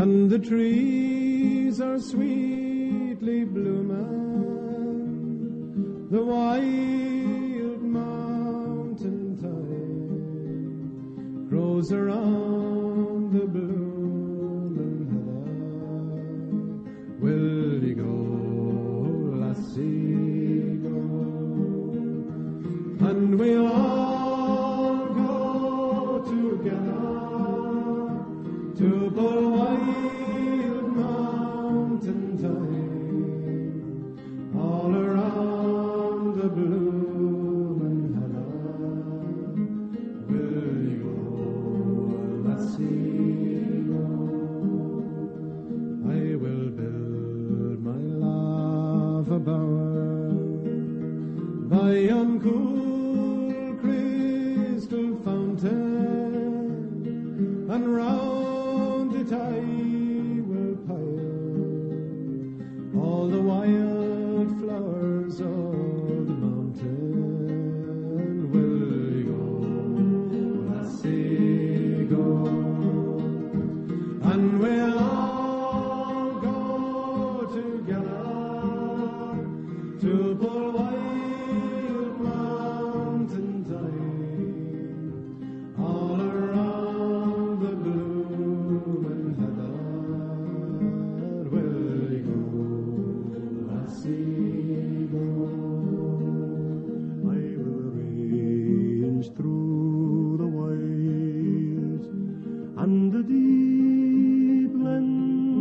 and the trees are sweetly blooming. The wild mountain thyme grows around the blooming heather. Will ye go, lassie, go? And we all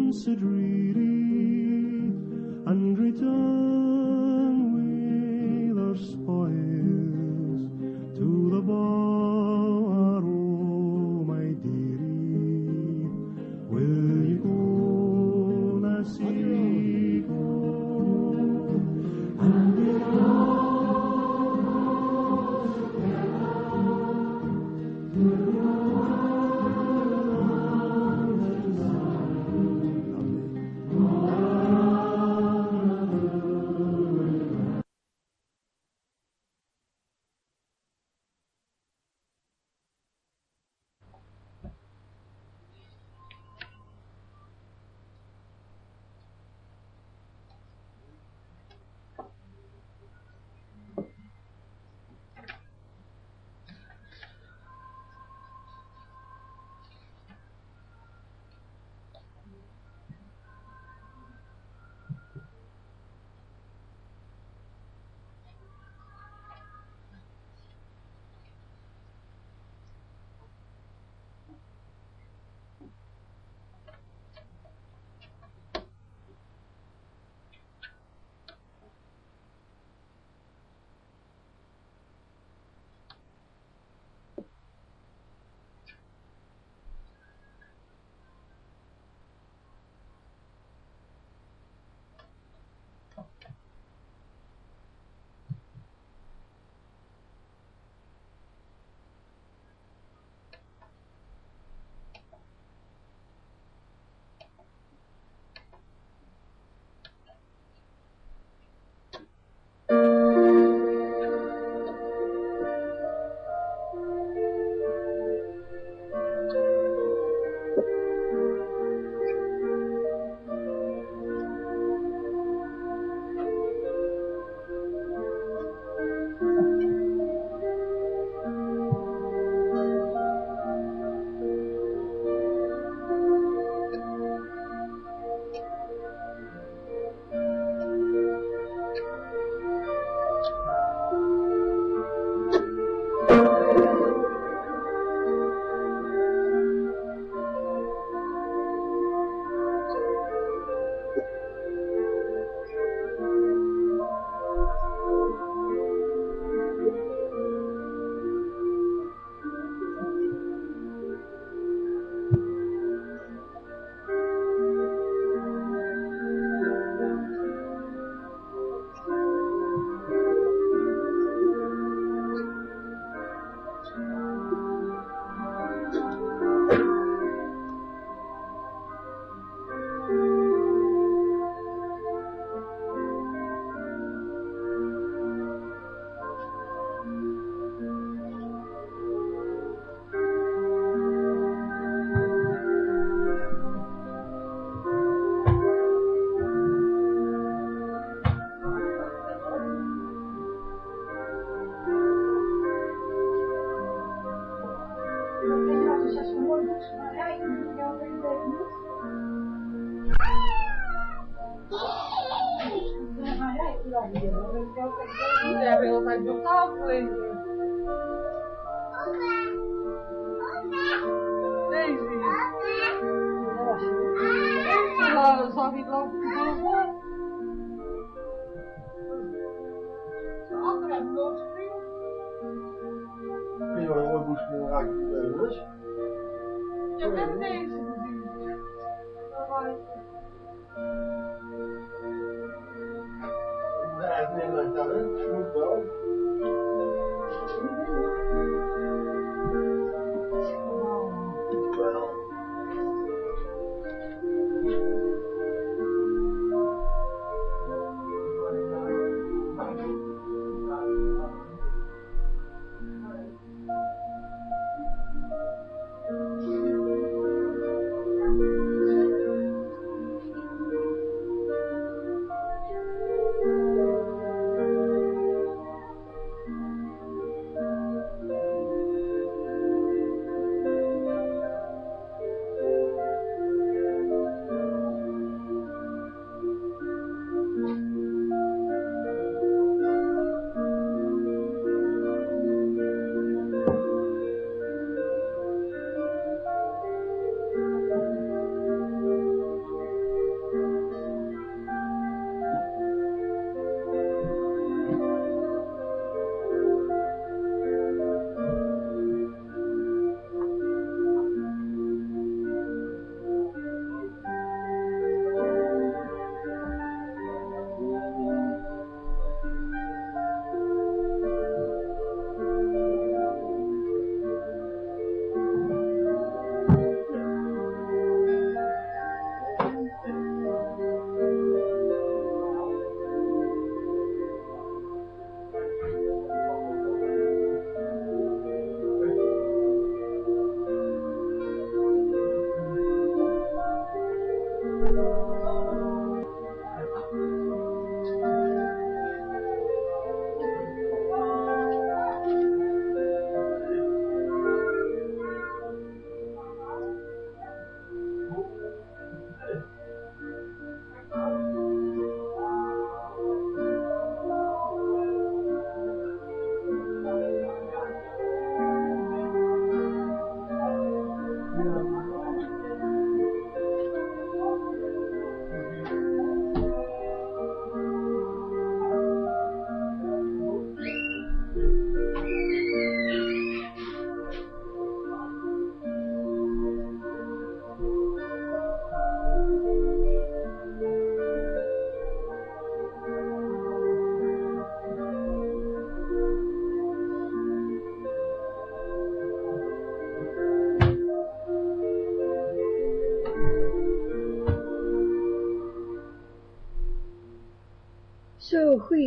considering raken met de rust? Ja, we hebben deze gezien. Dat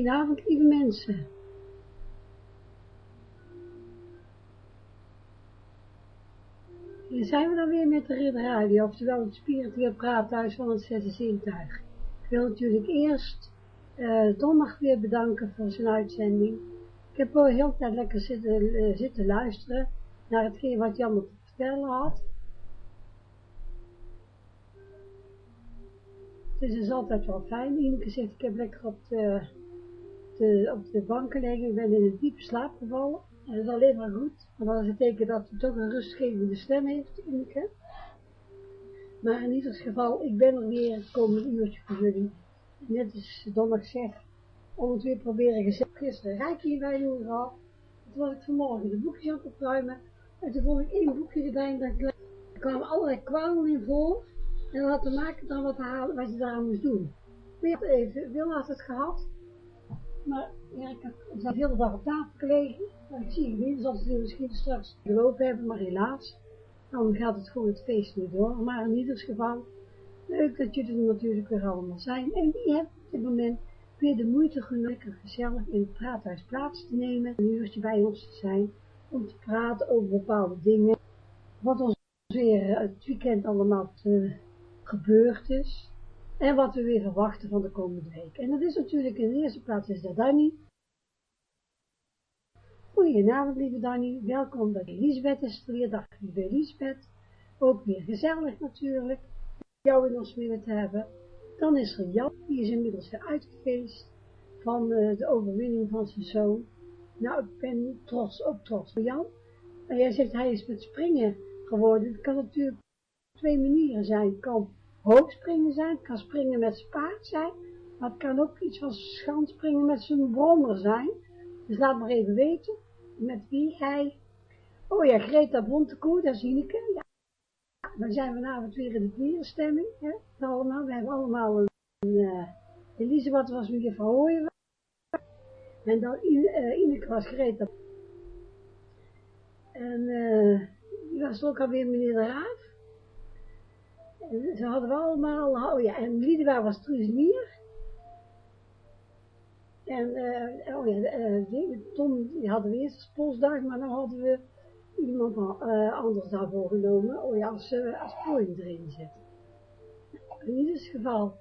goedenavond lieve mensen. Hier zijn we dan weer met de Ridder Radio, oftewel het spiritueel praathuis van het zesde zintuig. Ik wil natuurlijk eerst uh, Dondag weer bedanken voor zijn uitzending. Ik heb wel heel tijd lekker zitten, uh, zitten luisteren naar hetgeen wat allemaal te vertellen had. Dus het is altijd wel fijn. Ineke zegt, ik heb lekker op de, de, op de bank gelegen, ik ben in een diepe slaap gevallen. En dat is alleen maar goed, want dat is het teken dat hij toch een rustgevende stem heeft, Ineke. Maar in ieder geval, ik ben er weer het komende uurtje voor jullie. Net als Donnig zegt, om het weer proberen gezegd. Gisteren rijk hierbij doen gehad. Toen was ik vanmorgen de boekjes aan het opruimen. En toen vond ik één boekje erbij en er kwamen allerlei kwalen in voor. En dat had te maken dan wat, halen, wat je daaraan moest doen. Heb even, Wil had het gehad. Maar ja, ik heb de hele dag op tafel gelegen. Maar ik zie niet, dus als we misschien straks gelopen hebben, maar helaas. Dan gaat het gewoon het feest niet door. Maar in ieder geval, leuk dat jullie er natuurlijk weer allemaal zijn. En wie heeft op dit moment weer de moeite genomen gezellig in het praathuis plaats te nemen. Een uurtje bij ons te zijn. Om te praten over bepaalde dingen. Wat ons weer het weekend allemaal gebeurd is. En wat we weer verwachten van de komende week. En dat is natuurlijk in de eerste plaats is dat Danny. Goedenavond lieve Danny, welkom bij Elisabeth is er weer. Dag lieve Elisabeth. Ook weer gezellig natuurlijk, jou in ons midden te hebben. Dan is er Jan, die is inmiddels weer uitgefeest. van eh, de overwinning van zijn zoon. Nou, ik ben trots, ook trots op Jan. Maar jij zegt, hij is met springen geworden. Het kan natuurlijk op twee manieren zijn. Kan hoogspringen zijn, het kan springen met zijn zijn, maar het kan ook iets van schanspringen met zijn brommer zijn. Dus laat maar even weten met wie hij... Oh ja, Greta Bontekoe, daar zie ik hem. Ja. Dan zijn we vanavond weer in de dierenstemming. Hè? Allemaal. We hebben allemaal een... Uh, Elisabeth was van Hooyen. En dan uh, Ineke was Greta. En uh, die was ook alweer meneer de Raaf. En ze hadden we allemaal, oh ja, en Liedewij was Mier. En, uh, oh ja, uh, die hadden we eerst Spolsdag, maar dan hadden we iemand uh, anders daarvoor genomen, oh ja, als, als podium erin zetten. In ieder geval,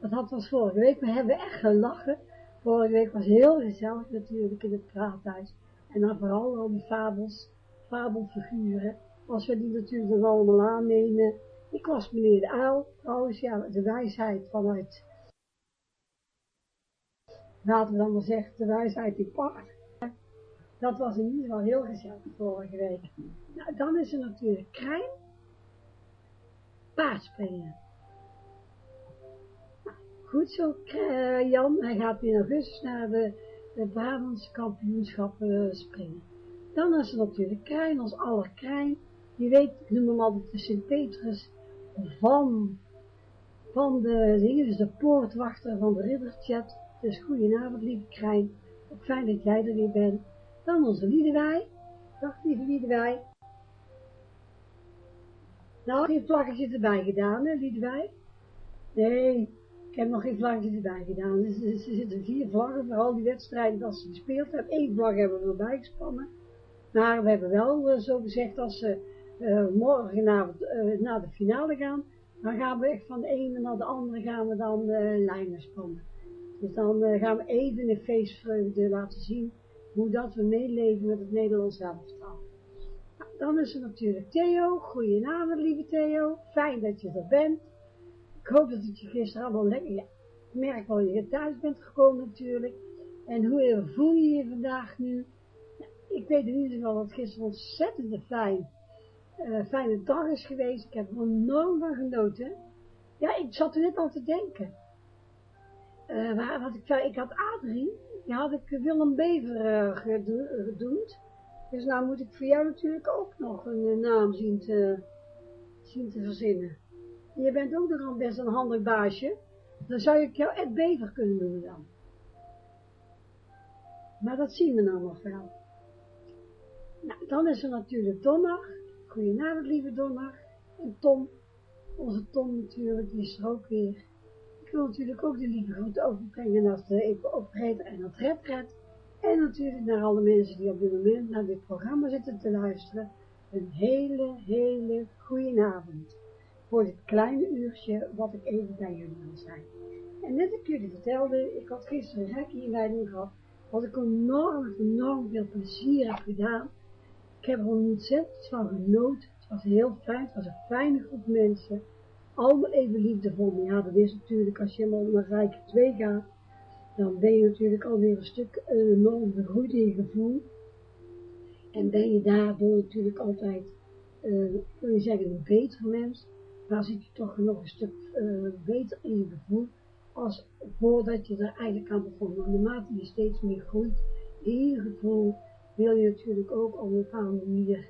dat had was vorige week, we hebben echt gelachen. Vorige week was heel gezellig natuurlijk in het praathuis. En dan vooral al die fabels, fabelfiguren, als we die natuurlijk dan allemaal aannemen. Ik was meneer de Uil, trouwens, ja, de wijsheid vanuit, laten we dan maar zeggen, de wijsheid die paard. Dat was in ieder geval heel gezellig vorige week. Nou, dan is er natuurlijk Krijn, paardspringen. Nou, goed zo, Jan, hij gaat in augustus naar de, de kampioenschappen springen. Dan is er natuurlijk Krijn, ons aller Krijn. Je weet, ik noem hem altijd de Sint-Petrus van, van de dingen, de poortwachter van de ridderchat. Dus goedenavond, lieve Krijn. Ook fijn dat jij er weer bent. Dan onze Liedewij. Dag, lieve Liedewij. Nou, geen vlaggetje erbij gedaan, hè, Liedewij? Nee, ik heb nog geen vlaggetje erbij gedaan. Dus er zitten vier vlaggen voor al die wedstrijden dat ze gespeeld hebben. Eén vlag hebben we erbij gespannen. Maar we hebben wel uh, zo gezegd, als ze uh, morgenavond uh, naar de finale gaan, dan gaan we echt van de ene naar de andere gaan we dan uh, lijnen spannen. Dus dan gaan we even in feestvreugde laten zien hoe dat we meeleven met het Nederlands elftal. Nou, dan is er natuurlijk Theo. Goedenavond, lieve Theo. Fijn dat je er bent. Ik hoop dat het je gisteren allemaal lekker... Ja, ik merk wel dat je thuis bent gekomen natuurlijk. En hoe voel je je vandaag nu? Ja, ik weet in ieder geval dat het gisteren ontzettend fijn, uh, fijne dag is geweest. Ik heb er enorm van genoten. Ja, ik zat er net aan te denken. Uh, waar had ik, ik had Adrie, die had ik Willem Bever uh, gedoemd. Dus nou moet ik voor jou natuurlijk ook nog een naam zien te, zien te verzinnen. Je bent ook nogal best een handig baasje. Dan zou ik jou Ed Bever kunnen doen dan. Maar dat zien we nou nog wel. Nou, dan is er natuurlijk Donner. Goedenavond, lieve Donner. En Tom, onze Tom natuurlijk, die is er ook weer. Ik wil natuurlijk ook de lieve groeten overbrengen naar de Eco-operator en het Red En natuurlijk naar alle mensen die op dit moment naar dit programma zitten te luisteren. Een hele, hele goede avond. Voor dit kleine uurtje wat ik even bij jullie wil zijn. En net ik jullie vertelde, ik had gisteren een reiki-inleiding gehad. Wat ik enorm, enorm veel plezier heb gedaan. Ik heb er ontzettend van genoten. Het was heel fijn, het was een fijne groep mensen allemaal even liefdevol. Ja, dat is natuurlijk, als je helemaal naar Rijk 2 gaat, dan ben je natuurlijk alweer een stuk uh, enorm gegroeid in je gevoel. En ben je daardoor natuurlijk altijd, uh, je zeggen, een beter mens. Maar zit je toch nog een stuk uh, beter in je gevoel, als voordat je er eigenlijk aan begon. Maar naarmate je steeds meer groeit in je gevoel, wil je natuurlijk ook op een bepaalde manier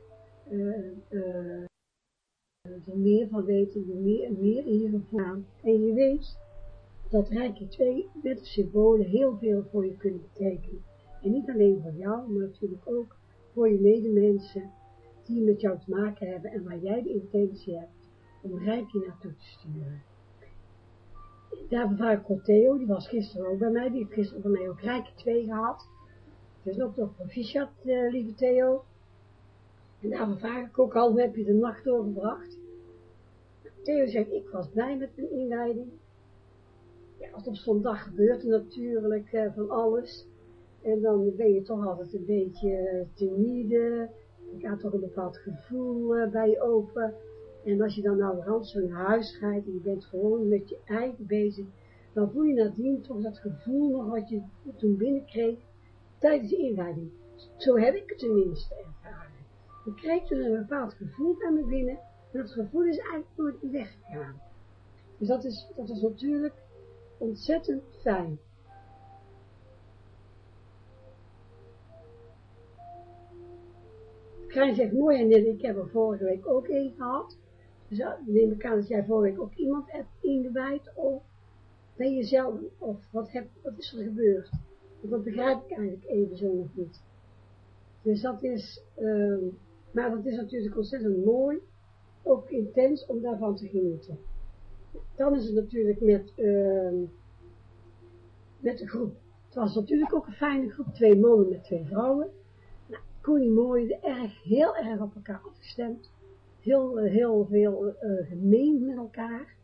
er meer van weten, er meer en meer je gevoel En je weet dat Rijkje 2 met symbolen heel veel voor je kunnen betekenen. En niet alleen voor jou, maar natuurlijk ook voor je medemensen die met jou te maken hebben en waar jij de intentie hebt om Rijkje naartoe te sturen. Daar vraag ik Theo, die was gisteren ook bij mij, die heeft gisteren bij mij ook Rijkje 2 gehad. Dus ook nog proficiat, uh, lieve Theo. En daarom vraag ik ook al, hoe heb je de nacht doorgebracht? Theo zegt, ik was blij met mijn inleiding. Ja, op zo'n dag gebeurt er natuurlijk uh, van alles. En dan ben je toch altijd een beetje timide. Je gaat toch een bepaald gevoel uh, bij je open. En als je dan nou rand zo'n huis rijdt en je bent gewoon met je eigen bezig, dan voel je nadien toch dat gevoel nog wat je toen binnenkreeg tijdens de inleiding. Zo heb ik het tenminste ervaren. Ik kreeg toen een bepaald gevoel bij me binnen, en dat gevoel is eigenlijk nooit meer weggegaan. Dus dat is, dat is natuurlijk ontzettend fijn. Krijn zegt mooi en net, ik heb er vorige week ook een gehad. Dus ja, neem ik aan dat jij vorige week ook iemand hebt ingewijd of ben je zelf, of wat, heb, wat is er gebeurd? Dat begrijp ik eigenlijk even zo nog niet. Dus dat is, uh, maar dat is natuurlijk ontzettend mooi, ook intens om daarvan te genieten. Dan is het natuurlijk met, uh, met de groep. Het was natuurlijk ook een fijne groep, twee mannen met twee vrouwen. Nou, Koenie mooi, erg, heel erg op elkaar afgestemd. Heel, heel veel uh, gemeen met elkaar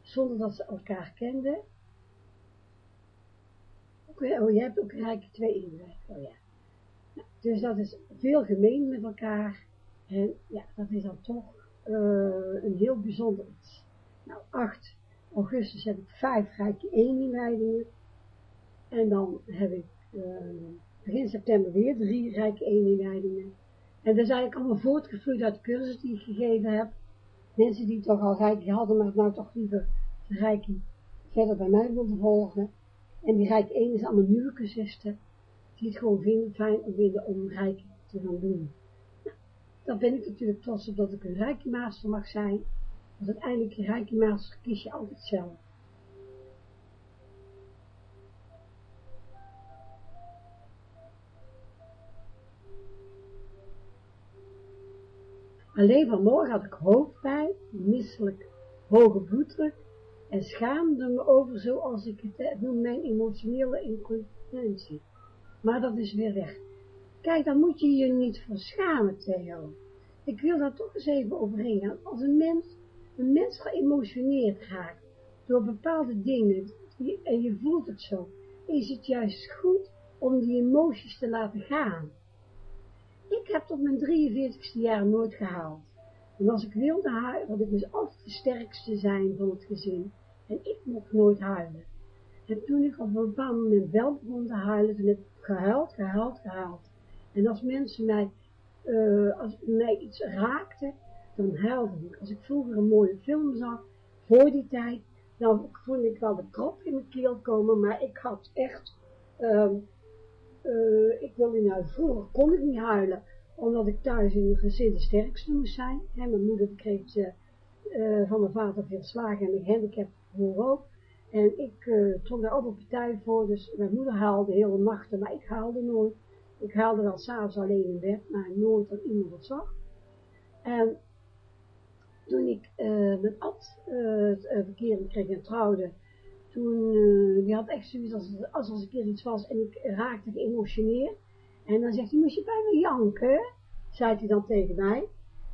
zonder dat ze elkaar kenden. Oh, je hebt ook rijke twee inweg. Oh ja. Nou, dus dat is veel gemeen met elkaar. En ja, dat is dan toch uh, een heel bijzonder iets. Nou, 8 augustus heb ik vijf rijke één inleidingen. En dan heb ik uh, begin september weer drie rijke één inleidingen. En dat is eigenlijk allemaal voortgevloeid uit de cursus die ik gegeven heb mensen die toch al rijkie hadden, maar nou toch liever de rijkie verder bij mij wilden volgen. En die rijk 1 is allemaal nieuwe cursisten, die het gewoon vinden, fijn om vinden om rijk te gaan doen. Nou, dan ben ik natuurlijk trots op dat ik een rijke master mag zijn, want uiteindelijk je kies je altijd zelf. Alleen vanmorgen had ik hoofdpijn, misselijk hoge bloeddruk en schaamde me over, zoals ik het noem, mijn emotionele incontinentie. Maar dat is weer weg. Kijk, dan moet je je niet voor schamen, Theo. Ik wil daar toch eens even overheen gaan. Als een mens, een mens geëmotioneerd raakt door bepaalde dingen, en je voelt het zo, is het juist goed om die emoties te laten gaan. Ik heb tot mijn 43ste jaar nooit gehaald. En als ik wilde huilen, want ik moest altijd de sterkste zijn van het gezin. En ik mocht nooit huilen. En toen ik op een bepaald moment wel begon te huilen, toen heb ik gehuild, gehuild, gehuild. En als mensen mij, uh, als mij iets raakte, dan huilde ik. Als ik vroeger een mooie film zag, voor die tijd, dan voelde ik wel de krop in mijn keel komen, maar ik had echt, uh, ik wilde nou, vroeger kon ik niet huilen, omdat ik thuis in een gezin de sterkste moest zijn. Mijn moeder kreeg uh, van mijn vader veel slagen en ik handicap ook. En ik uh, trok daar ook partij voor, dus mijn moeder haalde hele nachten, maar ik haalde nooit. Ik haalde wel s'avonds alleen in bed, maar nooit dat iemand het zag. En toen ik uh, met Ad uh, kreeg en trouwde, toen, die had echt zoiets als, als als een keer iets was en ik raakte geëmotioneerd. En dan zegt hij, moest je bij me janken? Zei hij dan tegen mij.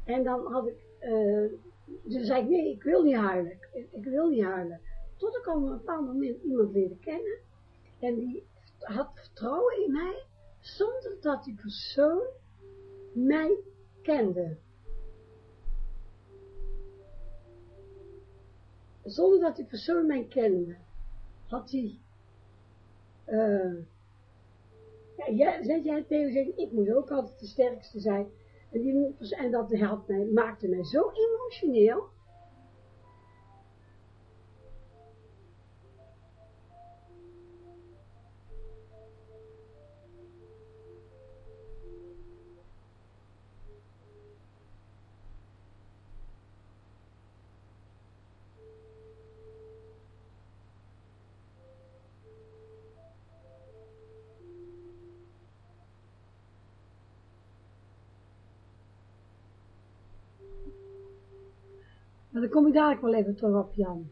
En dan had ik, uh, dus zei ik, nee, ik wil niet huilen. Ik, wil niet huilen. Tot ik op een bepaald moment iemand leerde kennen. En die had vertrouwen in mij, zonder dat die persoon mij kende. Zonder dat die persoon mij kende, had hij... Uh, ja, jij, zet jij zegt, ik moet ook altijd de sterkste zijn. En, dat helpt mij, maakte mij zo emotioneel. Maar kom ik dadelijk wel even terug op Jan.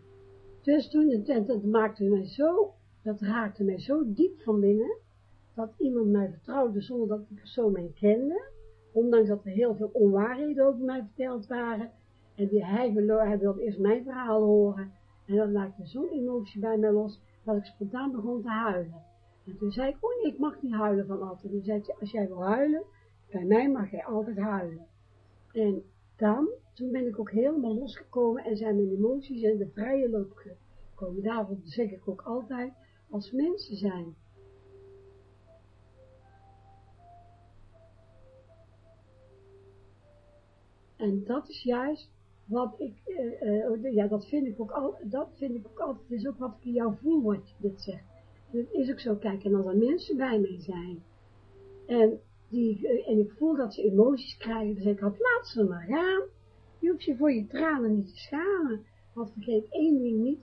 Dus toen, en dat maakte mij zo, dat raakte mij zo diep van binnen, dat iemand mij vertrouwde zonder dat die persoon mij kende, ondanks dat er heel veel onwaarheden over mij verteld waren, en die, hij, hij wilde eerst mijn verhaal horen, en dat maakte zo'n emotie bij mij los, dat ik spontaan begon te huilen. En toen zei ik, oh ik mag niet huilen van altijd. En zei hij, als jij wil huilen, bij mij mag jij altijd huilen. En dan, toen ben ik ook helemaal losgekomen en zijn mijn emoties in de vrije loop komen. Daarom zeg ik ook altijd, als mensen zijn. En dat is juist wat ik, eh, eh, ja, dat vind ik ook al, dat vind ik ook altijd, is ook wat ik in jou voel, wat je dit zegt. Dat is ook zo, kijk, en als er mensen bij mij zijn, en, die, eh, en ik voel dat ze emoties krijgen, zeg ik, had laat ze maar gaan. Je hoeft je voor je tranen niet te schamen. Want vergeet één ding niet,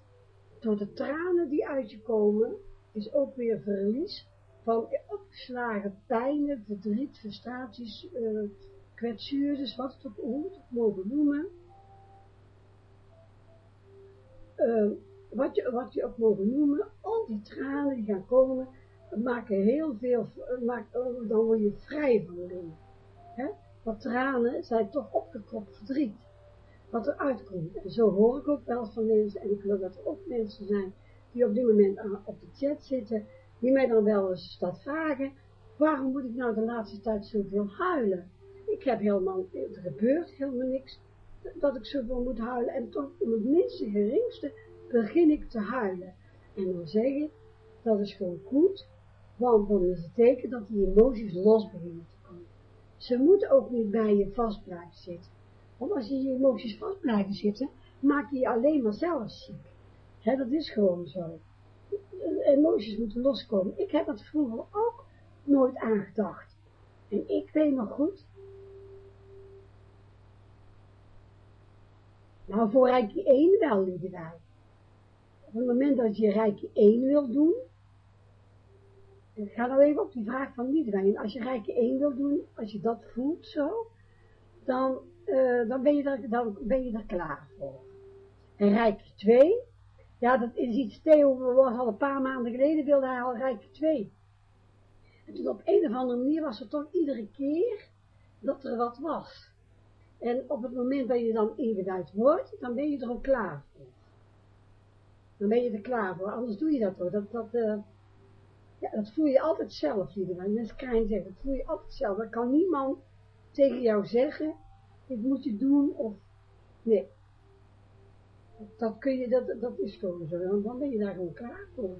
door de tranen die uit je komen, is ook weer verlies van opgeslagen pijnen, verdriet, frustraties, uh, kwetsures, wat het ook, mogen noemen. Uh, wat, je, wat je ook mogen noemen, al die tranen die gaan komen, maken heel veel, maakt, dan word je vrij van dingen. Hè? Want tranen zijn toch opgekropt verdriet, wat er uitkomt. En zo hoor ik ook wel van mensen, en ik wil dat er ook mensen zijn, die op dit moment aan, op de chat zitten, die mij dan wel eens dat vragen, waarom moet ik nou de laatste tijd zoveel huilen? Ik heb helemaal, er gebeurt helemaal niks, dat ik zoveel moet huilen, en toch om het minste geringste begin ik te huilen. En dan zeg ik, dat is gewoon goed, want dan is het teken dat die emoties los beginnen te komen. Ze moeten ook niet bij je vast blijven zitten. Want als je je emoties vast blijven zitten, maak je je alleen maar zelf ziek. Dat is gewoon zo. Emoties moeten loskomen. Ik heb dat vroeger ook nooit aangedacht. En ik weet nog goed, nou voor Rijkje 1 wel, lieve wij. Op het moment dat je Rijkje 1 wil doen, ik ga nou even op die vraag van Liedewijn. Als je Rijkje 1 wil doen, als je dat voelt zo, dan, uh, dan, ben, je er, dan ben je er klaar voor. En Rijkje 2, ja, dat is iets, Theo was al een paar maanden geleden, wilde hij al Rijkje 2. En toen op een of andere manier was er toch iedere keer dat er wat was. En op het moment dat je dan ingeduid wordt, dan ben je er ook klaar voor. Dan ben je er klaar voor, anders doe je dat hoor. Dat, dat, uh, ja, dat voel je altijd zelf, lieve Mensen klein zeggen, dat voel je altijd zelf. Dat kan niemand tegen jou zeggen, dit moet je doen, of, nee. Dat kun je, dat, dat is gewoon zo, want dan ben je daar gewoon klaar voor.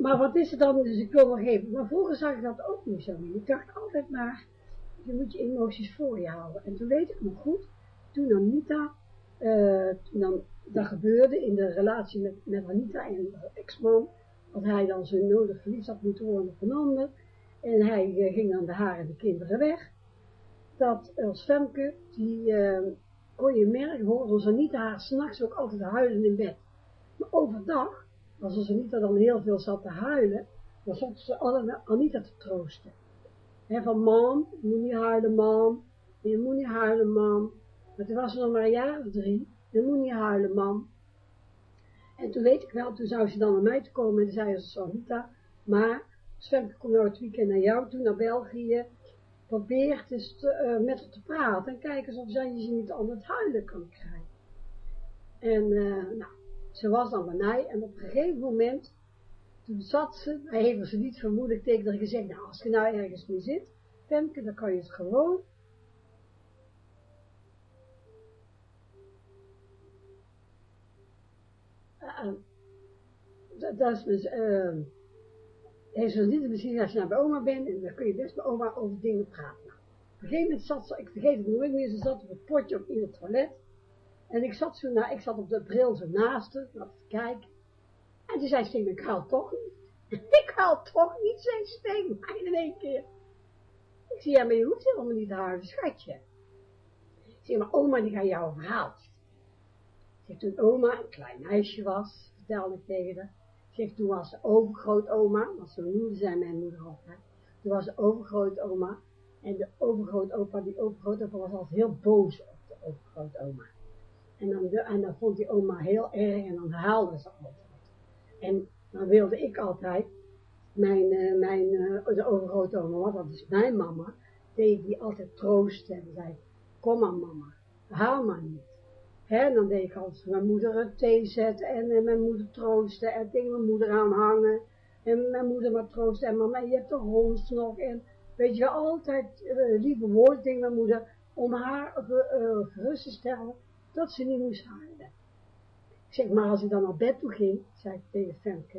maar wat is het dan, dus ik wil nog even, maar vroeger zag ik dat ook niet zo. Ik dacht altijd maar, je moet je emoties voor je houden. En toen weet ik nog goed, toen Anita, uh, toen dan dat gebeurde in de relatie met, met Anita en de ex-man, dat hij dan zo nodig verliefd had moeten worden op en hij uh, ging dan de haar en de kinderen weg, dat als Femke, die uh, kon je merken, hoorde als Anita haar s'nachts ook altijd huilen in bed. Maar overdag, als Anita dan heel veel zat te huilen, dan zat ze Anita te troosten. He, van mam, je moet niet huilen mam, je moet niet huilen mam. Maar toen was ze nog maar een jaar of drie, je moet niet huilen, mam. En toen weet ik wel, toen zou ze dan naar mij te komen en zei ze, Anita, maar Svemke komt nou het weekend naar jou toe, naar België, probeer eens te, uh, met haar te praten en kijk eens of zij je niet aan het huilen kan krijgen. En, uh, nou, ze was dan bij mij en op een gegeven moment, toen zat ze, hij heeft ze niet vermoedelijk tegen haar gezegd, nou, als je nou ergens mee zit, Femke, dan kan je het gewoon uh, dat is dus, uh, ze niet misschien als je naar bij oma bent, en dan kun je best bij oma over dingen praten. Nou, op een gegeven moment zat ze, ik vergeet het nooit meer, ze zat op het potje op in het toilet, en ik zat zo, nou, ik zat op de bril zo naast haar, naar te kijken, en toen zei ze ik huil toch niet. ik huil toch niet, zei ze tegen mij in één keer. Ik zei, ja, maar je hoeft helemaal niet te schatje. Ik zei, maar oma die gaat jou verhaal Toen oma een klein meisje was, vertelde ik tegen haar. Toen was ze overgrootoma, want zo noemde zij mijn moeder altijd. Toen was ze overgrootoma. En de overgrootopa, die overgrootopa was altijd heel boos op de overgrootoma. En dan, en dan vond die oma heel erg en dan haalde ze altijd. En dan wilde ik altijd mijn, uh, mijn uh, de overgrootoma, want dat is mijn mama, deed die altijd troosten en zei, kom maar mama, haal maar niet. He, dan deed ik altijd mijn moeder een thee zetten en, en mijn moeder troosten en tegen mijn moeder aanhangen. En mijn moeder maar troosten en mama, je hebt toch hond nog. En weet je, altijd uh, lieve woorden tegen mijn moeder om haar uh, gerust te stellen dat ze niet moest huilen. Ik zeg, maar als ik dan naar bed toe ging, zei ik tegen Femke,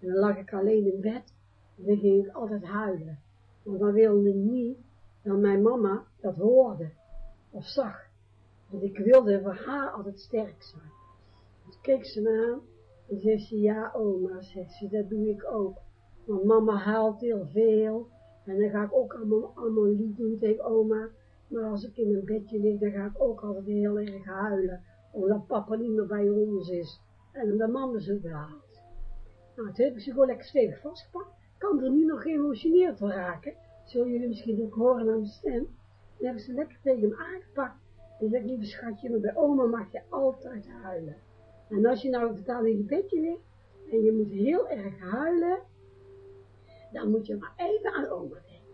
en dan lag ik alleen in bed, en dan ging ik altijd huilen. Want dan wilde niet dat mijn mama dat hoorde, of zag. Ik wilde voor haar altijd sterk zijn. Toen keek ze me aan, en zei ze, ja oma, zegt ze, dat doe ik ook. Want mama huilt heel veel, en dan ga ik ook allemaal, allemaal lief doen tegen oma. Maar als ik in een bedje lig, dan ga ik ook altijd heel erg huilen. Omdat papa niet meer bij ons is. En omdat mama zo haalt. Nou, toen heb ik ze gewoon lekker stevig vastgepakt. Kan er nu nog geëmotioneerd raken. Zullen jullie misschien ook horen aan de stem. Dan heb ik ze lekker tegen hem aangepakt. En zeg, lieve schatje, maar bij oma mag je altijd huilen. En als je nou totaal in je bedje ligt, en je moet heel erg huilen, dan moet je maar even aan oma denken.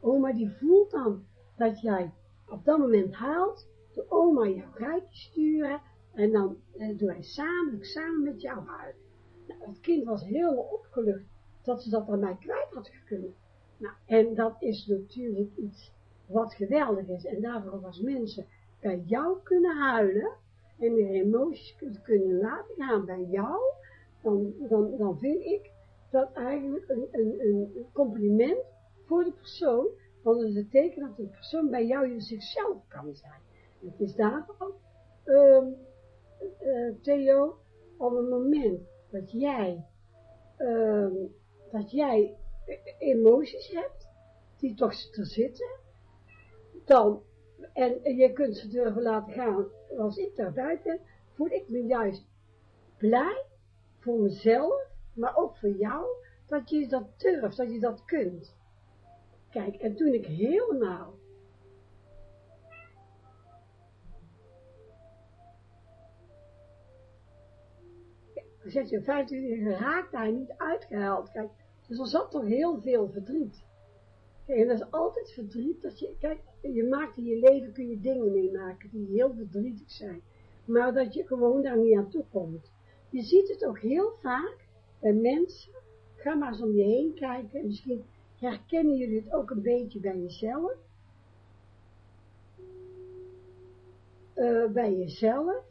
Oma die voelt dan dat jij op dat moment huilt, de oma jouw rijtje sturen, en dan eh, doen samen, samen met jou huilen. Nou, het kind was heel opgelucht dat ze dat aan mij kwijt had kunnen. Nou, en dat is natuurlijk iets wat geweldig is. En daarvoor als mensen bij jou kunnen huilen en meer emoties kunnen laten gaan bij jou, dan, dan, dan vind ik dat eigenlijk een, een, compliment voor de persoon, want het teken dat de persoon bij jou zichzelf kan zijn. Het is daarom, uh, Theo, op het moment dat jij, uh, dat jij emoties hebt, die toch er zitten, dan, en je kunt ze durven laten gaan, als ik daar buiten, voel ik me juist blij voor mezelf, maar ook voor jou, dat je dat durft, dat je dat kunt. Kijk, en toen ik helemaal zet je 25 geraakt daar niet uitgehaald. Kijk, dus er zat toch heel veel verdriet. En dat is altijd verdriet, dat je, kijk, je maakt in je leven, kun je dingen meemaken die heel verdrietig zijn. Maar dat je gewoon daar niet aan toe komt. Je ziet het ook heel vaak bij mensen, ga maar eens om je heen kijken, misschien herkennen jullie het ook een beetje bij jezelf. Uh, bij jezelf.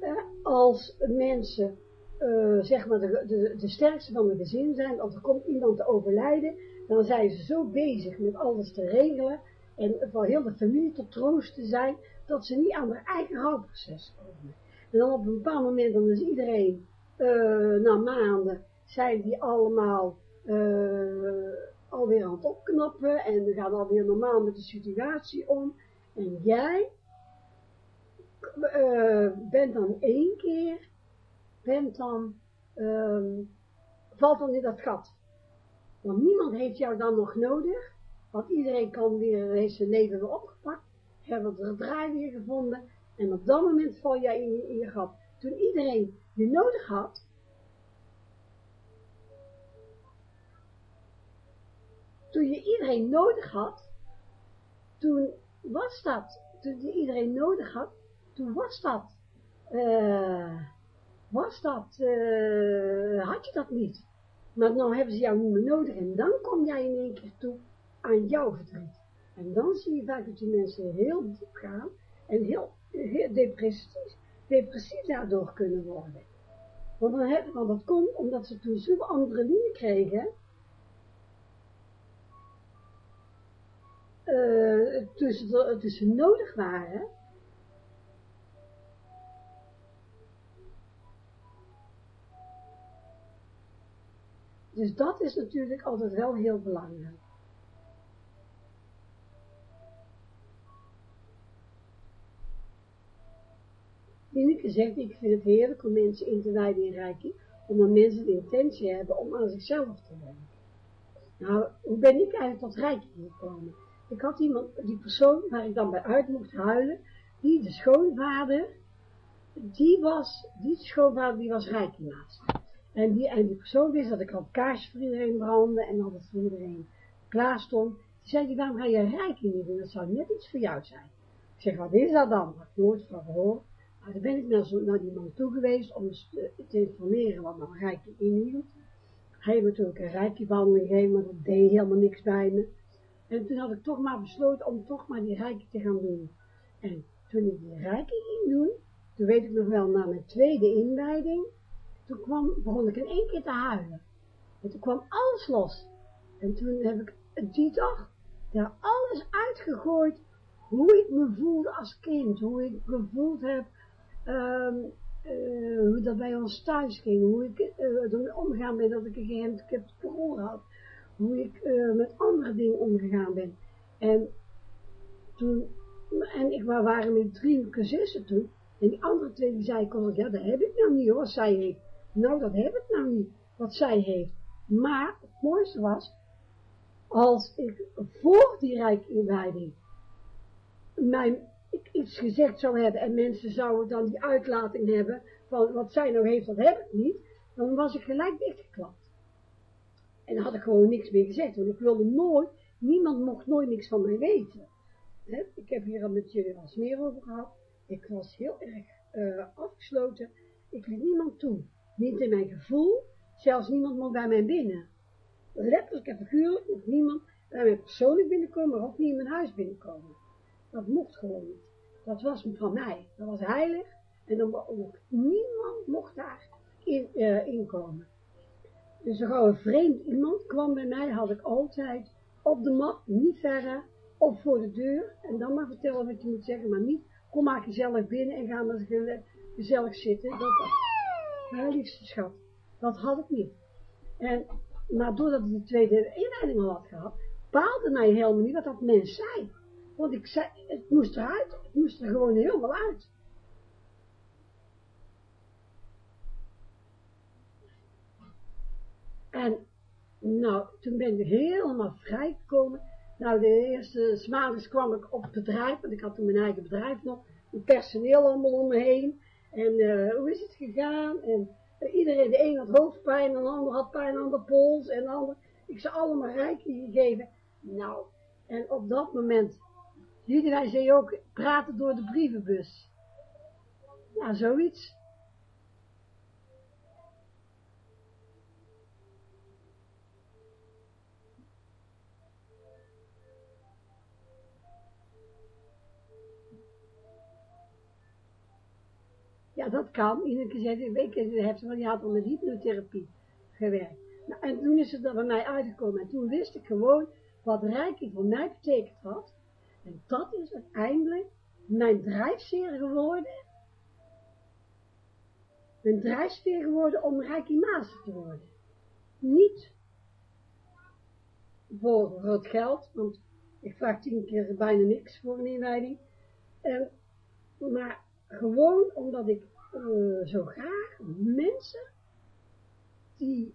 Uh, als mensen, uh, zeg maar, de, de, de sterkste van het gezin zijn, of er komt iemand te overlijden, dan zijn ze zo bezig met alles te regelen, en voor heel de familie tot troost te zijn, dat ze niet aan haar eigen rouwproces komen. En dan op een bepaald moment, dan is iedereen, na maanden, zijn die allemaal uh, alweer aan het opknappen en we gaan alweer normaal met de situatie om. En jij bent dan één keer, bent dan, um, valt dan in dat gat. Want niemand heeft jou dan nog nodig, want iedereen kan weer, zijn leven weer opgepakt, hebben het draai weer gevonden, en op dat moment val jij in, in je gat. Toen iedereen je nodig had, toen je iedereen nodig had, toen was dat, toen je iedereen nodig had, toen was dat, uh, was dat, uh, had je dat niet. Maar nou hebben ze jou niet meer nodig en dan kom jij in één keer toe aan jouw verdriet. En dan zie je vaak dat die mensen heel diep gaan en heel, depressief, depressief daardoor kunnen worden. Want, dan, want dat komt omdat ze toen zoveel adrenaline kregen, uh, tussen, tussen nodig waren. Dus dat is natuurlijk altijd wel heel belangrijk. Ineke zegt, ik vind het heerlijk om mensen in te wijden in Reiki, omdat mensen de intentie hebben om aan zichzelf te werken. Nou, hoe ben ik eigenlijk tot Reiki gekomen? Ik had iemand, die persoon waar ik dan bij uit mocht huilen, die de schoonvader, die was, die schoonvader, die was rijkemaat. En die, en die persoon wist dat ik al kaars voor iedereen brandde en altijd voor iedereen klaar stond. Zei, die, waarom ga je rijking niet doen? Dat zou net iets voor jou zijn. Ik zeg, wat is dat dan? Had ik nooit van gehoord. Maar dan ben ik naar, naar die man toe geweest om te, te informeren wat nou rijking inhield. Hij heeft natuurlijk een rijkiebehandeling gegeven, maar dat deed helemaal niks bij me. En toen had ik toch maar besloten om toch maar die rijke te gaan doen. En toen ik die rijke ging doen, toen weet ik nog wel, na mijn tweede inleiding, toen kwam, begon ik in één keer te huilen. En toen kwam alles los. En toen heb ik die dag daar alles uitgegooid, hoe ik me voelde als kind, hoe ik gevoeld heb, ehm, eh, hoe dat bij ons thuis ging, hoe ik uh, ermee omgegaan ben dat ik een gehandicapt gehoor had, hoe ik uh, met andere dingen omgegaan ben. En toen, en ik, waren met drie cursisten toen, en die andere twee die zei ik ja dat heb ik nou niet hoor, zij heeft. Nou dat heb ik nou niet, wat zij heeft. Maar het mooiste was, als ik voor die rijkinwijding mijn, ik iets gezegd zou hebben en mensen zouden dan die uitlating hebben van wat zij nou heeft, dat heb ik niet, dan was ik gelijk dichtgeklapt. En dan had ik gewoon niks meer gezegd, want ik wilde nooit, niemand mocht nooit niks van mij weten. Ik heb hier al met jullie al meer over gehad. Ik was heel erg uh, afgesloten. Ik liet niemand toe. Niet in mijn gevoel, zelfs niemand mocht bij mij binnen. Letterlijk en figuurlijk mocht niemand bij mij persoonlijk binnenkomen, maar ook niet in mijn huis binnenkomen. Dat mocht gewoon niet. Dat was van mij. Dat was heilig. En dan mocht niemand mocht daar in, uh, inkomen. Dus er een vreemd iemand kwam bij mij, had ik altijd op de mat, niet verre, of voor de deur. En dan maar vertellen wat je moet zeggen, maar niet, kom maak jezelf binnen en ga maar gezellig zitten. Dat, mijn liefste schat, dat had ik niet. En, maar doordat ik de tweede inleiding al had gehad, baalde mij helemaal niet wat dat mens zei. Want ik zei, het moest eruit, het moest er gewoon helemaal uit. En, nou, toen ben ik helemaal vrijgekomen. Nou, de eerste maanden kwam ik op het bedrijf, want ik had toen mijn eigen bedrijf nog, mijn personeel allemaal om me heen. En uh, hoe is het gegaan? En uh, iedereen, de een had hoofdpijn, en de ander had pijn aan de pols, en de ander, ik ze allemaal rijkje gegeven. Nou, en op dat moment, wij zei ook, praten door de brievenbus. Nou, zoiets. Ja, dat kan. Iedere zei ik, heeft ze van, je had al met hypnotherapie gewerkt. Nou, en toen is het er bij mij uitgekomen. En toen wist ik gewoon wat Reiki voor mij betekend had. En dat is uiteindelijk mijn drijfveer geworden. Mijn drijfveer geworden om Reiki Master te worden. Niet voor het geld, want ik vraag tien keer bijna niks voor een inleiding. En, maar gewoon omdat ik uh, zo graag mensen die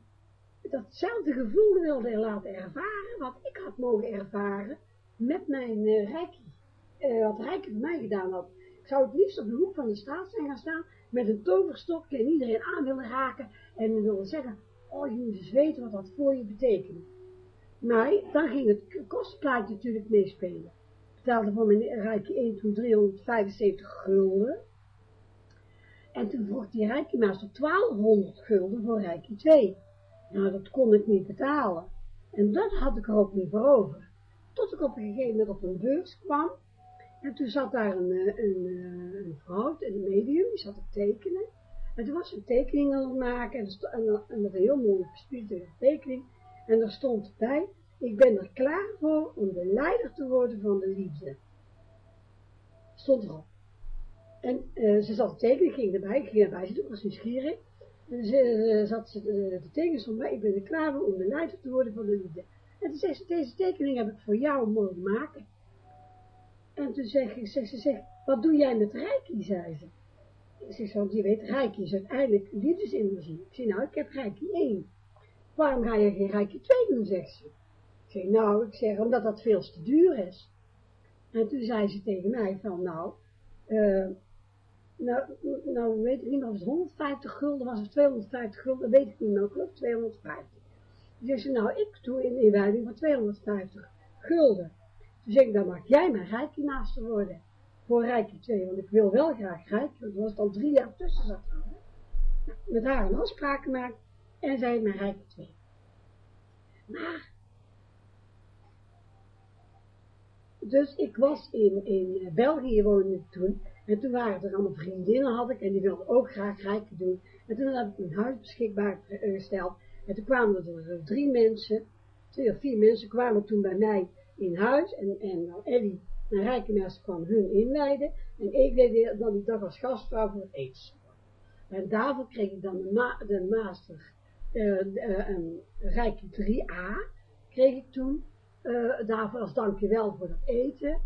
datzelfde gevoel wilde laten ervaren, wat ik had mogen ervaren met mijn uh, wat reiki voor mij gedaan had. Ik zou het liefst op de hoek van de straat zijn gaan staan, met een toverstokje en iedereen aan willen raken en willen zeggen, oh je moet eens weten wat dat voor je betekent. Maar dan ging het kostenplaatje natuurlijk meespelen betaalde voor mijn rijke 1 toen 375 gulden. En toen vroeg die rijke master 1200 gulden voor rijke 2. Nou, dat kon ik niet betalen. En dat had ik er ook niet voor over. Tot ik op een gegeven moment op een beurs kwam. En toen zat daar een, een, een, een vrouw, een medium, die zat te tekenen. En toen was een tekening aan het maken. En, dat een heel mooi gespierde tekening. En er stond bij, ik ben er klaar voor om de leider te worden van de liefde. Stond erop. En uh, ze zat te tekenen, ging erbij, ik ging erbij zitten, ik was nieuwsgierig. En ze uh, zat te tekenen, stond bij, ik ben er klaar voor om de leider te worden van de liefde. En toen zei ze, deze tekening heb ik voor jou mogen maken. En toen zeg ik, ze zegt, wat doe jij met Reiki, zei ze. Ik zeg, want je weet, Reiki is uiteindelijk liefdesenergie. Ik zeg, nou, ik heb Reiki 1. Waarom ga je geen Reiki 2 doen, zegt ze. Ik nou, ik zeg, omdat dat veel te duur is. En toen zei ze tegen mij van, nou, uh, nou, nou weet ik niet meer of het 150 gulden was of 250 gulden, weet ik niet meer, geloof 250. Toen zei ze, nou, ik doe in inwijding voor 250 gulden. Toen zeg ik, dan mag jij mijn Reiki master worden, voor Reiki 2, want ik wil wel graag Reiki, want er was al drie jaar tussen zat. Nou, met haar een afspraak gemaakt, en zij mijn Reiki 2. Maar, dus ik was in, in België woonde toen. En toen waren er allemaal vriendinnen had ik. En die wilden ook graag rijken doen. En toen heb ik mijn huis beschikbaar gesteld. En toen kwamen er drie mensen. Twee of vier mensen kwamen toen bij mij in huis. En, en Ellie, een rijke mensen, kwam hun inleiden. En ik deed dan die dag als gastvrouw voor het eten. En daarvoor kreeg ik dan de, ma de master, uh, rijke 3a, kreeg ik toen, daarvoor als dankjewel voor dat eten.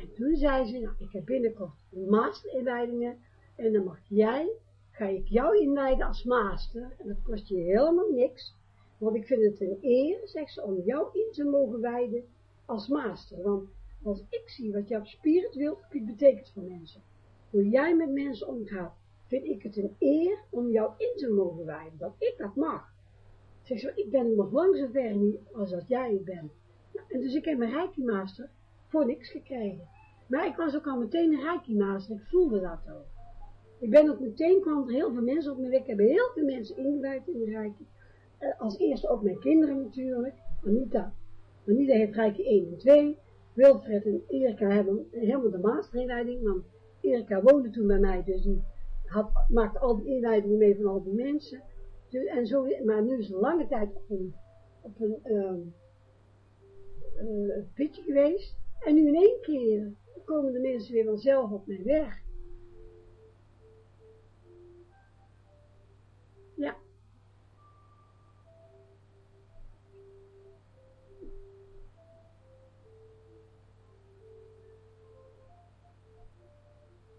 En toen zei ze, nou, ik heb binnenkort master-inleidingen, en dan mag jij, ga ik jou inleiden als master, en dat kost je helemaal niks, want ik vind het een eer, zegt ze, om jou in te mogen wijden als master, want als ik zie wat jouw spiritueel betekent voor mensen, hoe jij met mensen omgaat, vind ik het een eer om jou in te mogen wijden, dat ik dat mag. Zeg zo, ik ben nog lang zo ver niet als dat jij bent. En dus ik heb mijn Reiki Master voor niks gekregen. Maar ik was ook al meteen een Reiki Master, ik voelde dat ook. Ik ben ook meteen, kwam er heel veel mensen op mijn weg, ik heb heel veel mensen ingewijd in de Reiki. Uh, als eerste ook mijn kinderen natuurlijk, Anita. Anita heeft Reiki 1 en 2. Wilfred en Erika hebben helemaal de maasterinleiding, want Erika woonde toen bij mij, dus die had, maakte al die inleidingen mee van al die mensen. Dus, en zo, maar nu is een lange tijd op een, op een um, uh, pitje geweest. En nu in één keer komen de mensen weer vanzelf op mijn weg. Ja.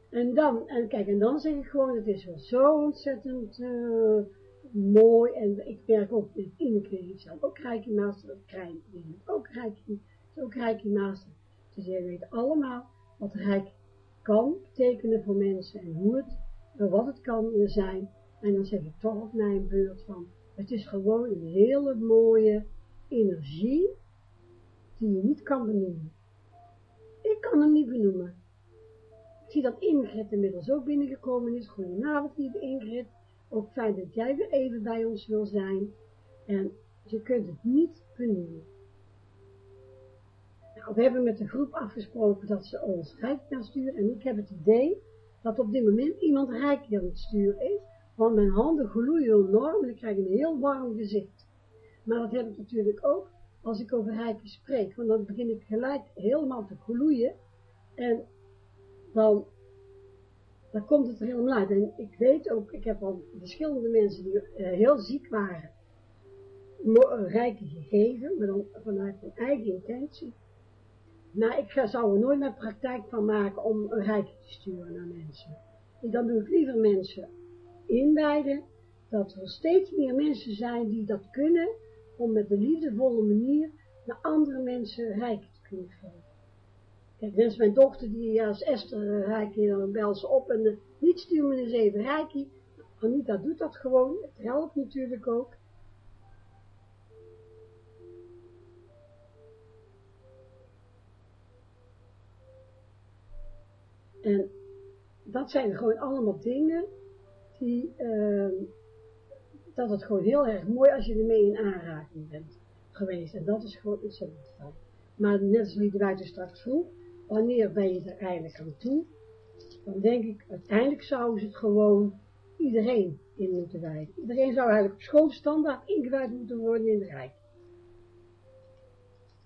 En dan, en kijk, en dan zeg ik gewoon, het is wel zo ontzettend uh, mooi, en ik werk ook met ik zelf ook Reiki Master, krijg ik ook Reiki, ook Reiki Master. Dus jij weet allemaal wat Rijk kan betekenen voor mensen en hoe het, wat het kan zijn. En dan zeg ik toch op mijn beurt van, het is gewoon een hele mooie energie die je niet kan benoemen. Ik kan hem niet benoemen. Ik zie dat Ingrid inmiddels ook binnengekomen is. Goedenavond, lieve Ingrid. Ook fijn dat jij weer even bij ons wil zijn. En je kunt het niet benoemen. Nou, we hebben met de groep afgesproken dat ze ons rijk gaan sturen. En ik heb het idee dat op dit moment iemand rijk aan het sturen is. Want mijn handen gloeien enorm en ik krijg een heel warm gezicht. Maar dat heb ik natuurlijk ook als ik over rijken spreek. Want dan begin ik gelijk helemaal te gloeien. En dan, dan komt het er helemaal uit. En ik weet ook, ik heb al verschillende mensen die uh, heel ziek waren, rijken gegeven, maar dan vanuit mijn eigen intentie. Maar ik ga, zou er nooit mijn praktijk van maken om een rijke te sturen naar mensen. En dan doe ik liever mensen inwijden, dat er steeds meer mensen zijn die dat kunnen, om met een liefdevolle manier naar andere mensen rijk te kunnen geven. Is mijn dochter, die als Esther Reiki, dan bel ze op en uh, niet stuur me eens even Reiki. Anita doet dat gewoon, het helpt natuurlijk ook. En dat zijn gewoon allemaal dingen die, uh, dat het gewoon heel erg mooi als je ermee in aanraking bent geweest. En dat is gewoon ontzettend fijn. Maar net als Liedewijk er straks vroeg, wanneer ben je er eigenlijk aan toe? Dan denk ik, uiteindelijk zouden ze het gewoon iedereen in moeten wijden. Iedereen zou eigenlijk op schoolstandaard ingewijd moeten worden in de Rijk.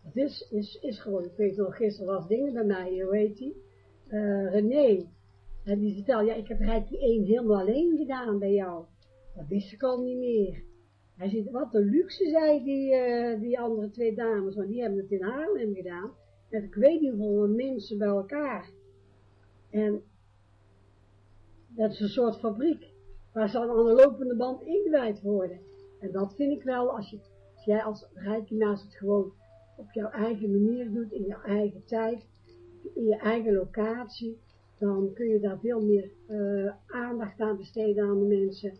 Dat is, is, is gewoon, ik weet nog, gisteren was dingen bij mij, hoe heet die? Uh, René, en die vertelde, ja, ik heb Rijk 1 helemaal alleen gedaan bij jou. Dat wist ik al niet meer. Hij zegt, wat een luxe, zei die, uh, die andere twee dames, want die hebben het in Haarlem gedaan. Met ik weet niet hoeveel mensen bij elkaar. En dat is een soort fabriek, waar ze aan de lopende band ingewijd worden. En dat vind ik wel, als, je, jij als rijkenaars het gewoon op jouw eigen manier doet, in jouw eigen tijd, in je eigen locatie, dan kun je daar veel meer uh, aandacht aan besteden aan de mensen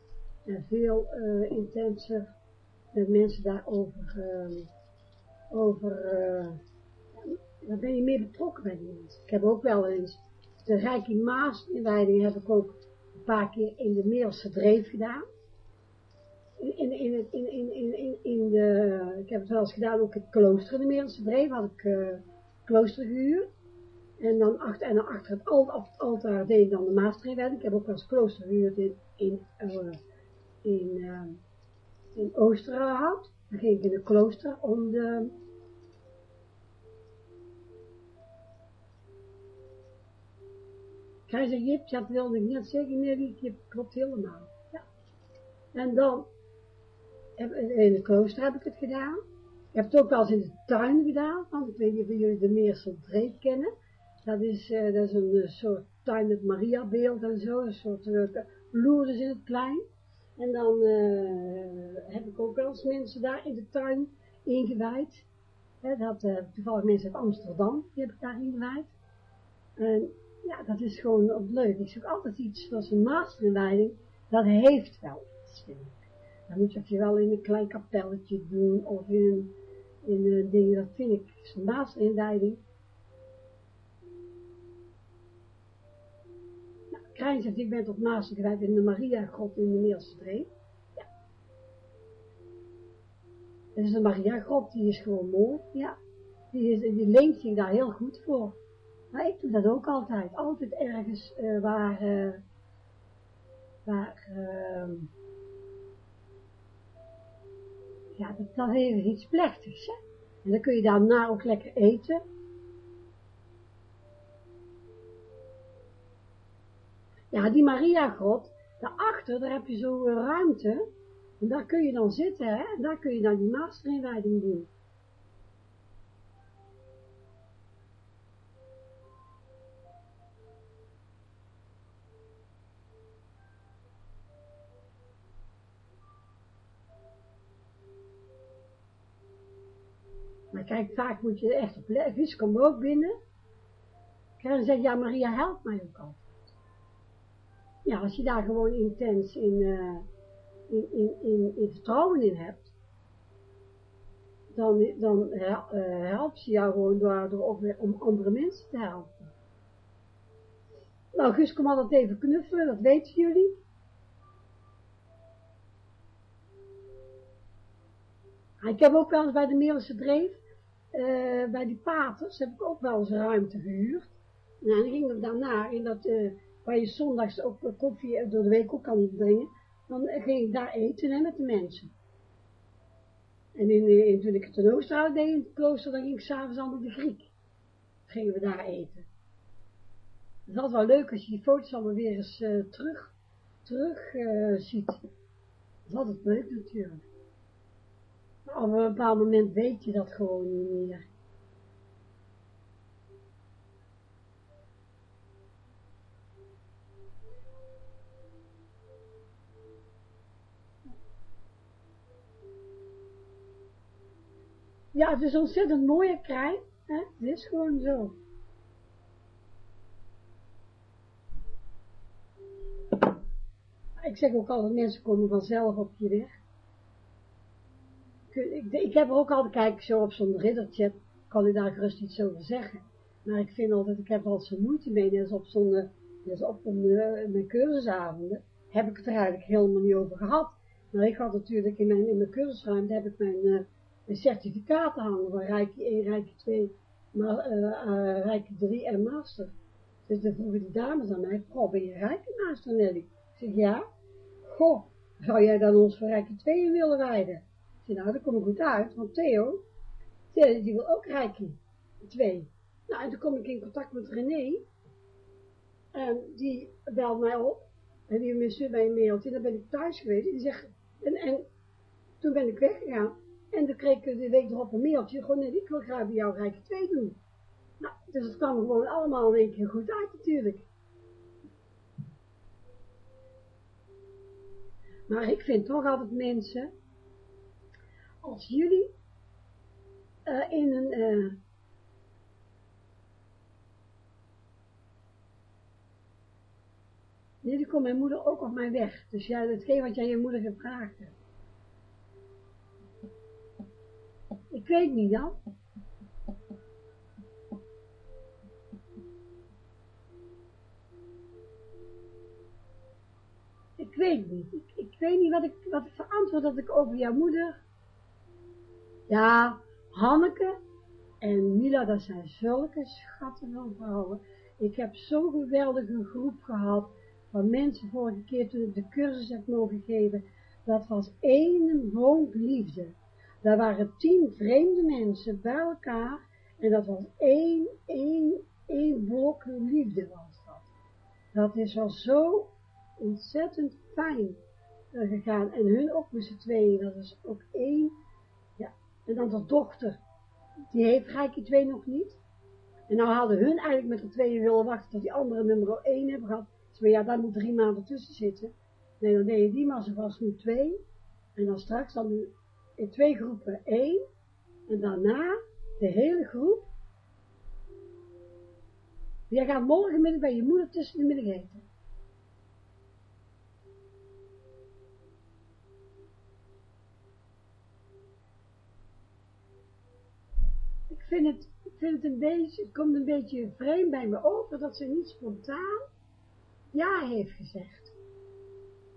en veel uh, intenser met mensen daarover uh, over, dan ben je meer betrokken bij die mensen. Ik heb ook wel eens de Rijke Maas inwijding heb ik ook een paar keer in de Meelse Dreef gedaan. In, in, in, in, in, in, in, de, ik heb het wel eens gedaan, ook het klooster in de Meelse Dreef had ik uh, klooster gehuurd. En dan achter, en dan achter het, altaar deed ik dan de Maastrichtwet. Ik heb ook wel eens klooster gehuurd in, in, uh, in, uh, in Oosterhout. Dan ging ik in een klooster om de... Keizer Jip, dat wilde ik net zeggen, nee, Jip klopt helemaal. Ja. En dan, in het klooster heb ik het gedaan. Ik heb het ook wel eens in de tuin gedaan, want ik weet niet of jullie de Meersel Dreef kennen. Dat is, uh, dat is een uh, soort tuin met Mariabeeld en zo, een soort uh, in het plein. En dan heb ik ook wel eens mensen daar in de tuin ingewijd. He, dat toevallig mensen uit Amsterdam, die heb ik daar ingewijd. En ja, dat is gewoon leuk. Ik zoek altijd iets zoals een maasterinwijding, dat heeft wel iets, vind ik. Dan moet je je wel in een klein kapelletje doen, of in, in uh, dingen, dat vind ik, zo'n maasterinwijding. Nou, Krijn zegt, ik ben tot master gewijd in de Maria-grot in de Meelstreep. Ja. Is de Maria-grot, die is gewoon mooi, ja. Die, is, die leent zich daar heel goed voor. Maar ik doe dat ook altijd. Altijd ergens uh, waar, uh, waar, uh, ja, dat, dat heeft iets plechtigs, hè. En dan kun je daarna ook lekker eten. Ja, die Maria-grot, daarachter, daar heb je zo'n ruimte. En daar kun je dan zitten, hè. Daar kun je dan die maasterinwijding doen. Vaak moet je echt op. Vis komt ook binnen. En dan zeg ja, Maria helpt mij ook altijd. Ja, als je daar gewoon intens in, uh, in, in, in, in, vertrouwen in hebt, dan, dan uh, helpt ze jou gewoon door, door ook weer om andere mensen te helpen. Nou, Gus komt altijd even knuffelen, dat weten jullie. Ik heb ook wel eens bij de Middellandse Dreef, uh, bij die paters, heb ik ook wel eens ruimte gehuurd. En dan ging ik daarna, in dat, uh, waar je zondags ook koffie door de week ook kan brengen, dan ging ik daar eten hè, met de mensen. En in, in, toen ik het ten Oosterhout deed in het klooster, dan ging ik s'avonds aan de Griek. Dan gingen we daar eten. Het is altijd wel leuk als je die foto's allemaal weer eens terug, terug ziet. Dat is altijd leuk natuurlijk. Op een bepaald moment weet je dat gewoon niet meer. Ja, het is ontzettend mooie krij. Hè? Het is gewoon zo. Ik zeg ook altijd, mensen komen vanzelf op je weg ik, ik heb ook altijd, kijk, zo op zo'n ridderchat, kan ik daar gerust iets over zeggen. Maar ik vind altijd, ik heb er altijd zo'n moeite mee, dus op zo'n, dus op uh, mijn cursusavonden, heb ik het er eigenlijk helemaal niet over gehad. Maar ik had natuurlijk in mijn, in mijn cursusruimte, heb ik mijn, uh, mijn certificaten hangen van Rijke 1, Rijke 2, maar, uh, Rijke 3 en Master. Dus dan vroegen die dames aan mij, goh, ben je Rijke Master Nelly? Ik zeg, ja. Goh, zou jij dan ons voor Rijke 2 willen wijden? nou, dat komt goed uit, want Theo, die wil ook Reiki, twee. Nou, en toen kom ik in contact met René, en die belt mij op, en die heeft mij mailtje, dan ben ik thuis geweest, die zegt, en, en toen ben ik weggegaan, en toen kreeg ik de week erop een mailtje, gewoon, nee, ik wil graag bij jou Reiki 2 doen. Nou, dus het kwam gewoon allemaal in één keer goed uit natuurlijk. Maar ik vind toch altijd mensen, als jullie uh, in een uh, Jullie komt mijn moeder ook op mijn weg. Dus ja, hetgeen wat jij je moeder gevraagd hebt. Ik weet niet, Jan. Ik weet niet. Ik, ik weet niet wat ik, wat ik dat ik over jouw moeder ja, Hanneke, En Mila, dat zijn zulke schatten van vrouwen. Ik heb zo'n geweldige groep gehad van mensen vorige keer toen ik de cursus heb mogen geven. Dat was één vonk liefde. Daar waren tien vreemde mensen bij elkaar en dat was één, één, één blok liefde was dat. Dat is wel zo ontzettend fijn eh, gegaan. En hun ook met z'n tweeën, dat is ook één. En dan de dochter, die heeft Rijkje twee nog niet. En nou hadden hun eigenlijk met de tweeën willen wachten tot die andere nummer 1 hebben gehad. Dus ja, daar moet drie maanden tussen zitten. Nee, dan deed je die maar, ze was nu twee. En dan straks dan nu in twee groepen één. En daarna de hele groep. Jij gaat morgenmiddag bij je moeder tussen de middag eten. Ik vind het, vind het een beetje, komt een beetje vreemd bij me over dat ze niet spontaan ja heeft gezegd.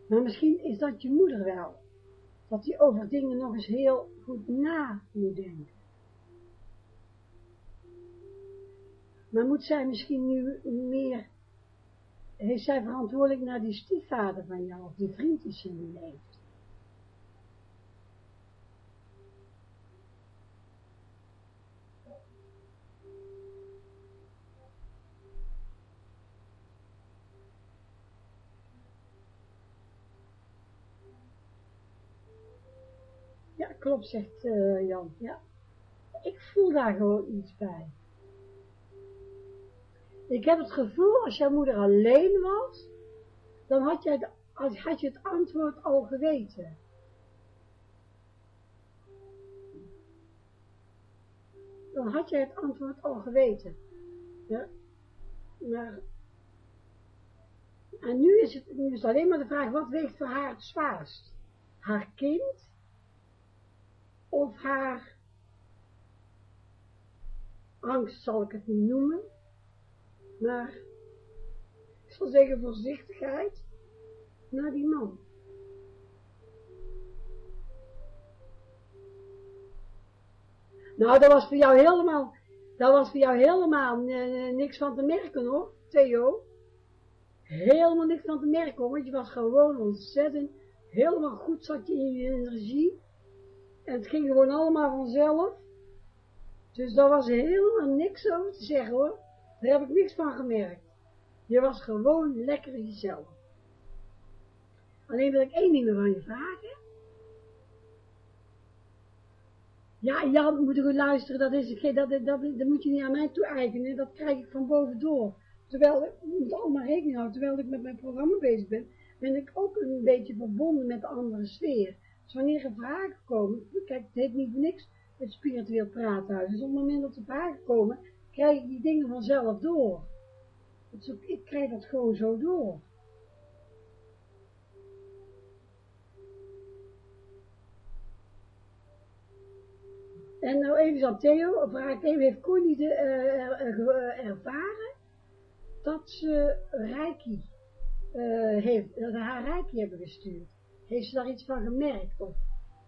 Maar misschien is dat je moeder wel. Dat die over dingen nog eens heel goed na moet denken. Maar moet zij misschien nu meer, heeft zij verantwoordelijk naar die stiefvader van jou, of die vriend die ze nu heeft? Ja, zegt uh, Jan. Ja. Ik voel daar gewoon iets bij. Ik heb het gevoel, als jouw moeder alleen was, dan had, jij de, had je het antwoord al geweten. Dan had jij het antwoord al geweten. Ja. Maar, en nu is, het, nu is het alleen maar de vraag, wat weegt voor haar het zwaarst? Haar kind of haar angst zal ik het niet noemen, maar ik zal zeggen voorzichtigheid naar die man. Nou, dat was voor jou helemaal, dat was voor jou helemaal niks van te merken hoor, Theo. Helemaal niks van te merken hoor, want je was gewoon ontzettend, helemaal goed zat je in je energie. Het ging gewoon allemaal vanzelf. Dus daar was helemaal niks over te zeggen hoor. Daar heb ik niks van gemerkt. Je was gewoon lekker jezelf. Alleen wil ik één ding van je vragen. Ja, Jan, moet goed luisteren, dat, is, dat, dat, dat, dat moet je niet aan mij toe-eigenen, dat krijg ik van bovendoor. Terwijl, ik moet allemaal rekening houden, terwijl ik met mijn programma bezig ben, ben ik ook een beetje verbonden met de andere sfeer. Wanneer er vragen komen, kijk, het heet niet voor niks het spiritueel praathuis. Dus op het moment dat er vragen komen, krijg ik die dingen vanzelf door. Dus ik krijg dat gewoon zo door. En nou even aan Theo, vraag ik even, heeft Connie de, uh, ervaren dat ze Reiki uh, heeft, dat haar Reiki hebben gestuurd? Heeft ze daar iets van gemerkt? Of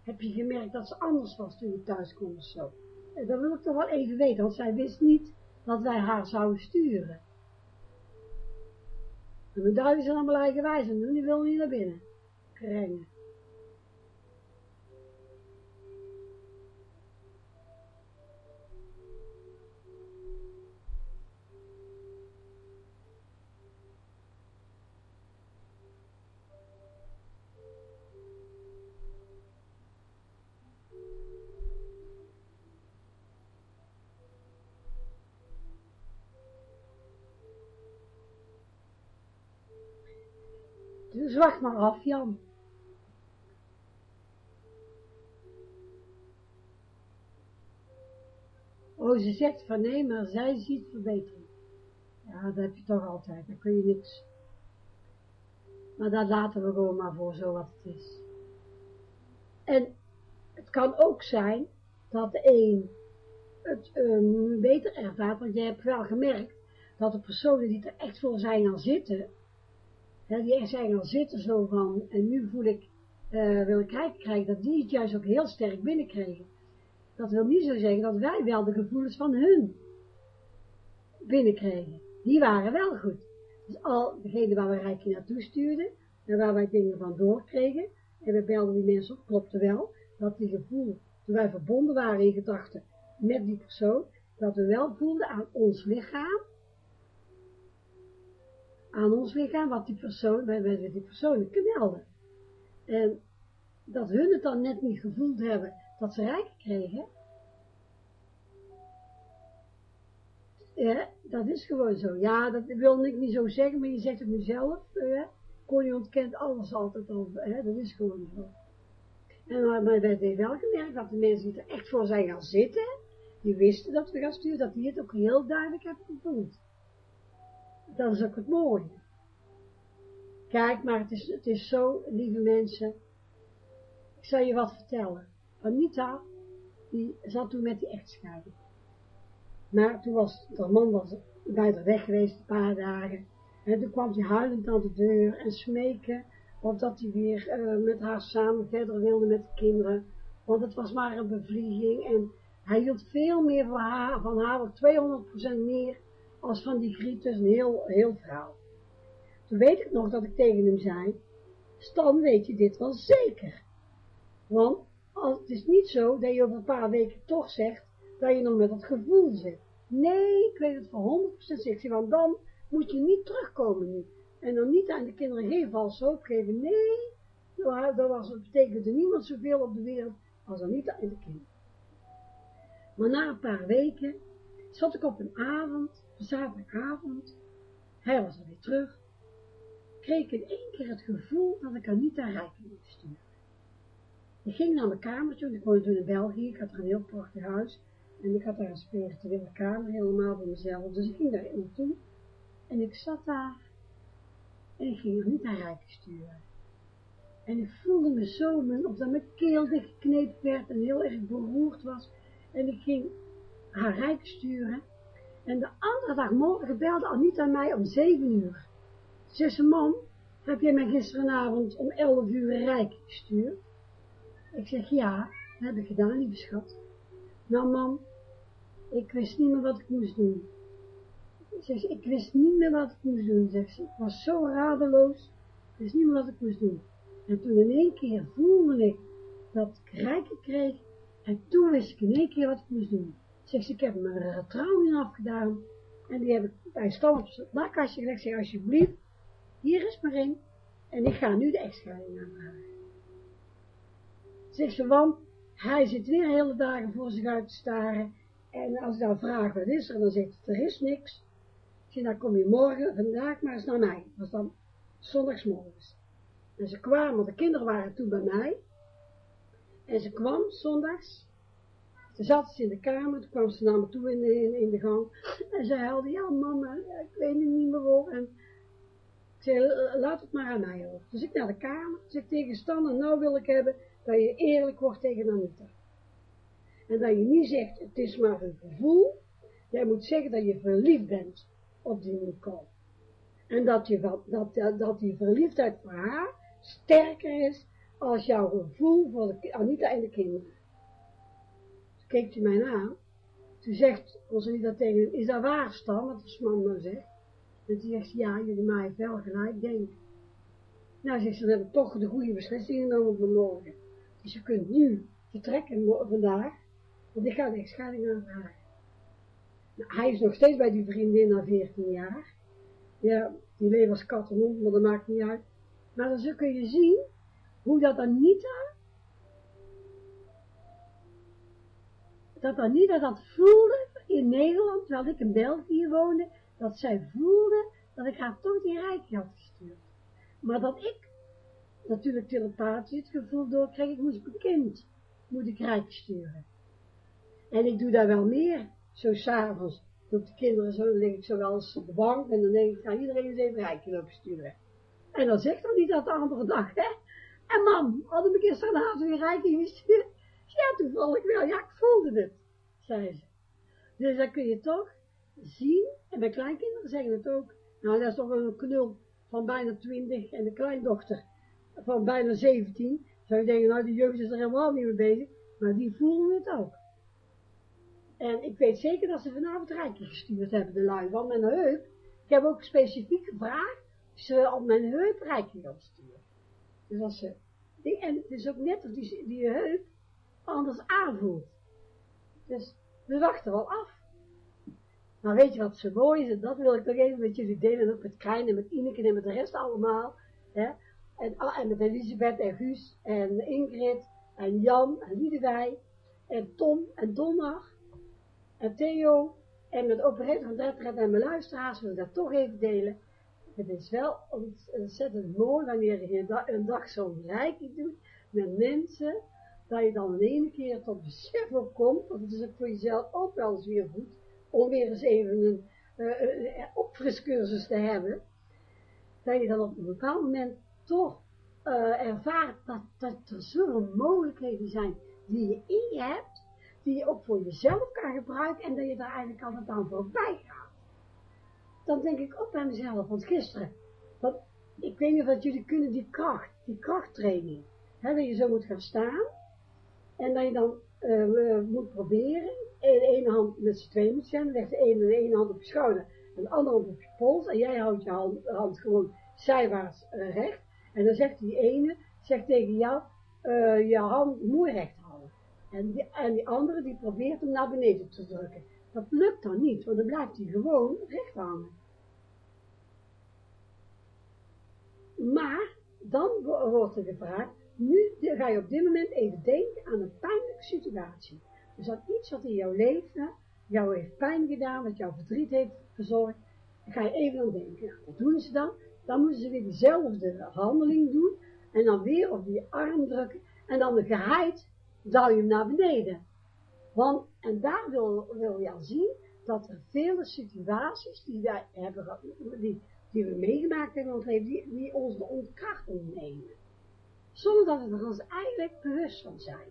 heb je gemerkt dat ze anders was toen je thuis kwam of zo? En dat wil ik toch wel even weten, want zij wist niet dat wij haar zouden sturen. En mijn duiven zijn allemaal eigenwijs en die wil niet naar binnen. Krengen. Wacht maar af, Jan. Oh, ze zegt van nee, maar zij ziet verbetering. Ja, dat heb je toch altijd, daar kun je niks. Maar dat laten we gewoon maar voor zo wat het is. En het kan ook zijn dat de een het um, beter ervaart, want jij hebt wel gemerkt dat de personen die er echt voor zijn gaan zitten, die zijn al zitten zo van, en nu voel ik, uh, wil ik kijken krijgen, dat die het juist ook heel sterk binnenkregen. Dat wil niet zo zeggen dat wij wel de gevoelens van hun binnenkregen. Die waren wel goed. Dus al degene waar we rijkje naartoe stuurden, en waar wij dingen van doorkregen, en we belden die mensen op, klopte wel, dat die gevoel, toen wij verbonden waren in gedachten met die persoon, dat we wel voelden aan ons lichaam, aan ons lichaam, wat die persoon, wij die persoon knelden. En dat hun het dan net niet gevoeld hebben, dat ze rijk kregen, ja, dat is gewoon zo. Ja, dat wil ik niet zo zeggen, maar je zegt het nu zelf, hè. Connie ontkent alles altijd over, dat is gewoon zo. En maar wij hebben wel gemerkt dat de mensen die er echt voor zijn gaan zitten, die wisten dat we gaan sturen, dat die het ook heel duidelijk hebben gevoeld. Dat is ook het mooie. Kijk, maar het is, het is zo, lieve mensen, ik zal je wat vertellen. Anita, die zat toen met die echtscheiding. Maar toen was, de man was bij haar weg geweest, een paar dagen. En toen kwam hij huilend aan de deur en smeken, of dat hij weer uh, met haar samen verder wilde met de kinderen. Want het was maar een bevlieging en hij hield veel meer van haar, van haar 200% meer, als van die griet, een heel, heel vrouw. Toen weet ik nog dat ik tegen hem zei, Stan, weet je dit wel zeker? Want als, het is niet zo dat je over een paar weken toch zegt, dat je nog met dat gevoel zit. Nee, ik weet het voor 100% zeker, want dan moet je niet terugkomen nu. En dan niet aan de kinderen geen valse hoop geven. Nee, dat, was, dat betekende niemand zoveel op de wereld als Anita en de kinderen. Maar na een paar weken zat ik op een avond, zaterdagavond, hij was alweer terug, kreeg ik in één keer het gevoel dat ik Anita rijken moest sturen. Ik ging naar mijn kamertje, ik woonde toen in België, ik had er een heel prachtig huis, en ik had daar een spirituele kamer, helemaal voor mezelf, dus ik ging daar naartoe, en ik zat daar, en ik ging Anita rijken sturen. En ik voelde me zo, of dat mijn keel dichtgeknepen werd, en heel erg beroerd was, en ik ging haar rijk sturen. En de andere dag morgen belde Anita mij om zeven uur. Ze zei, mam, heb jij mij gisteravond om elf uur rijk gestuurd? Ik zeg, ja, dat heb ik gedaan, lieve schat. Nou, mam, ik wist niet meer wat ik moest doen. Ik zeg, ik wist niet meer wat ik moest doen, zegt ze. Ik was zo radeloos, ik wist niet meer wat ik moest doen. En toen in één keer voelde ik dat ik rijken kreeg, en toen wist ik in één keer wat ik moest doen. Zegt ze, ik heb mijn retrouwing afgedaan. En die heb ik bij Stam op het nakkastje gelegd. Zeg, alsjeblieft, hier is mijn ring. En ik ga nu de echtscheiding aanvragen. Zegt ze, want hij zit weer hele dagen voor zich uit te staren. En als ik dan vraag, wat is er? Dan zegt hij, er is niks. Ik zeg, dan kom je morgen, vandaag maar eens naar mij. Dat was dan zondagsmorgens. En ze kwamen, de kinderen waren toen bij mij. En ze kwam zondags, zat ze in de kamer, toen kwam ze naar me toe in de, in, de gang, en ze huilde, ja mama, ik weet het niet meer hoor, en ik zei, laat het maar aan mij over. Dus ik naar de kamer, zeg tegen Stan, nou wil ik hebben, dat je eerlijk wordt tegen Anita. En dat je niet zegt, het is maar een gevoel, jij moet zeggen dat je verliefd bent op die Nicole. En dat, je, dat, dat, die verliefdheid voor haar sterker is als jouw gevoel voor Anita en de kinderen. Keek hij mij aan. Toen zegt onze Anita tegen is dat waar, Stan, wat de man nou zegt? En toen zegt ze, ja, jullie mij wel gelijk denk. Nou, zegt ze, dan heb ik toch de goede beslissing genomen voor morgen. Dus je kunt nu vertrekken vandaag, want ik ga de echtscheiding aanvragen. Nou, hij is nog steeds bij die vriendin na 14 jaar. Ja, die leven als kat en hond, maar dat maakt niet uit. Maar dan kun je zien hoe dat Anita, dat Anita dat voelde in Nederland, terwijl ik in België woonde, dat zij voelde dat ik haar toch die rijkje had gestuurd. Maar dat ik natuurlijk telepathisch het gevoel doorkreeg, ik moest bekend, moet ik rijk sturen. En ik doe daar wel meer, zo s'avonds, doe de kinderen zo, dan lig ik zo wel eens op de bank, en dan denk ik, ga iedereen eens even rijkje lopen sturen. En dan zegt dan niet dat de andere dag, hè, en mam, hadden we gisteravond weer rijking gestuurd? Ja, toevallig wel. Ja, ik voelde het, zei ze. Dus dan kun je toch zien, en mijn kleinkinderen zeggen het ook, nou, dat is toch een knul van bijna twintig en de kleindochter van bijna zeventien. Zou je denken, nou, die jeugd is er helemaal niet mee bezig, maar die voelen het ook. En ik weet zeker dat ze vanavond rijkje gestuurd hebben, de lui, want mijn heup, ik heb ook specifiek gevraagd, of ze op mijn heup rijkje gaan sturen. Dus als ze, die, en het is ook net of die, die heup anders aanvoelt. Dus we wachten wel af. Maar weet je wat zo mooi is? En dat wil ik nog even met jullie delen, ook met Krijn en met Ineke en met de rest allemaal. Hè? En, ah, en met Elisabeth en Guus en Ingrid en Jan en Liedewij en Tom en Donner en Theo en met operator van Dertred en mijn luisteraars wil ik dat toch even delen. Het is wel ontzettend mooi wanneer je een dag zo'n rijking doet met mensen, dat je dan ene keer tot besef komt, het is ook voor jezelf ook wel eens weer goed, om weer eens even een uh, opfriscursus te hebben, dat je dan op een bepaald moment toch uh, ervaart dat, dat er zoveel mogelijkheden zijn die je in je hebt, die je ook voor jezelf kan gebruiken en dat je daar eigenlijk altijd aan voorbij gaat. Dan denk ik ook bij mezelf, want gisteren, want ik weet niet of jullie kunnen die kracht, die krachttraining, hè, dat je zo moet gaan staan en dat je dan uh, moet proberen, in ene hand met z'n twee moet zijn, leg de ene, hand op je schouder en de andere hand op je pols en jij houdt je hand, gewoon zijwaarts uh, recht en dan zegt die ene, zegt tegen jou, uh, je hand mooi recht houden. En die, en die andere die probeert hem naar beneden te drukken. Dat lukt dan niet, want dan blijft hij gewoon recht hangen. Maar, dan wordt er gevraagd, nu ga je op dit moment even denken aan een pijnlijke situatie. Dus dat iets wat in jouw leven jou heeft pijn gedaan, wat jou verdriet heeft verzorgd, dan ga je even aan denken. Nou, wat doen ze dan? Dan moeten ze weer diezelfde handeling doen, en dan weer op die arm drukken, en dan de geheid duw je hem naar beneden. Want, en daar wil, wil je al zien, dat er vele situaties die wij hebben, die, die we meegemaakt hebben die, ons de ontkrachting nemen. Zonder dat we er ons eigenlijk bewust van zijn.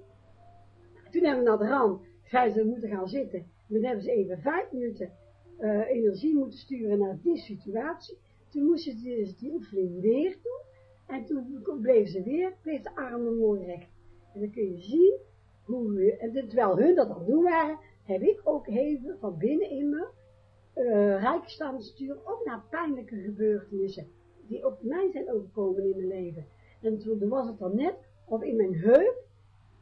Toen hebben we naar de rand, zei ze moeten gaan zitten. En toen hebben ze even vijf minuten uh, energie moeten sturen naar die situatie. Toen moesten ze dus die oefening weer doen. En toen bleef ze weer, bleef de armen mooi recht. En dan kun je zien hoe, en terwijl hun dat al doen waren, heb ik ook even van binnen in me uh, sturen, ook naar pijnlijke gebeurtenissen, die op mij zijn overkomen in mijn leven. En toen was het dan net, of in mijn heup,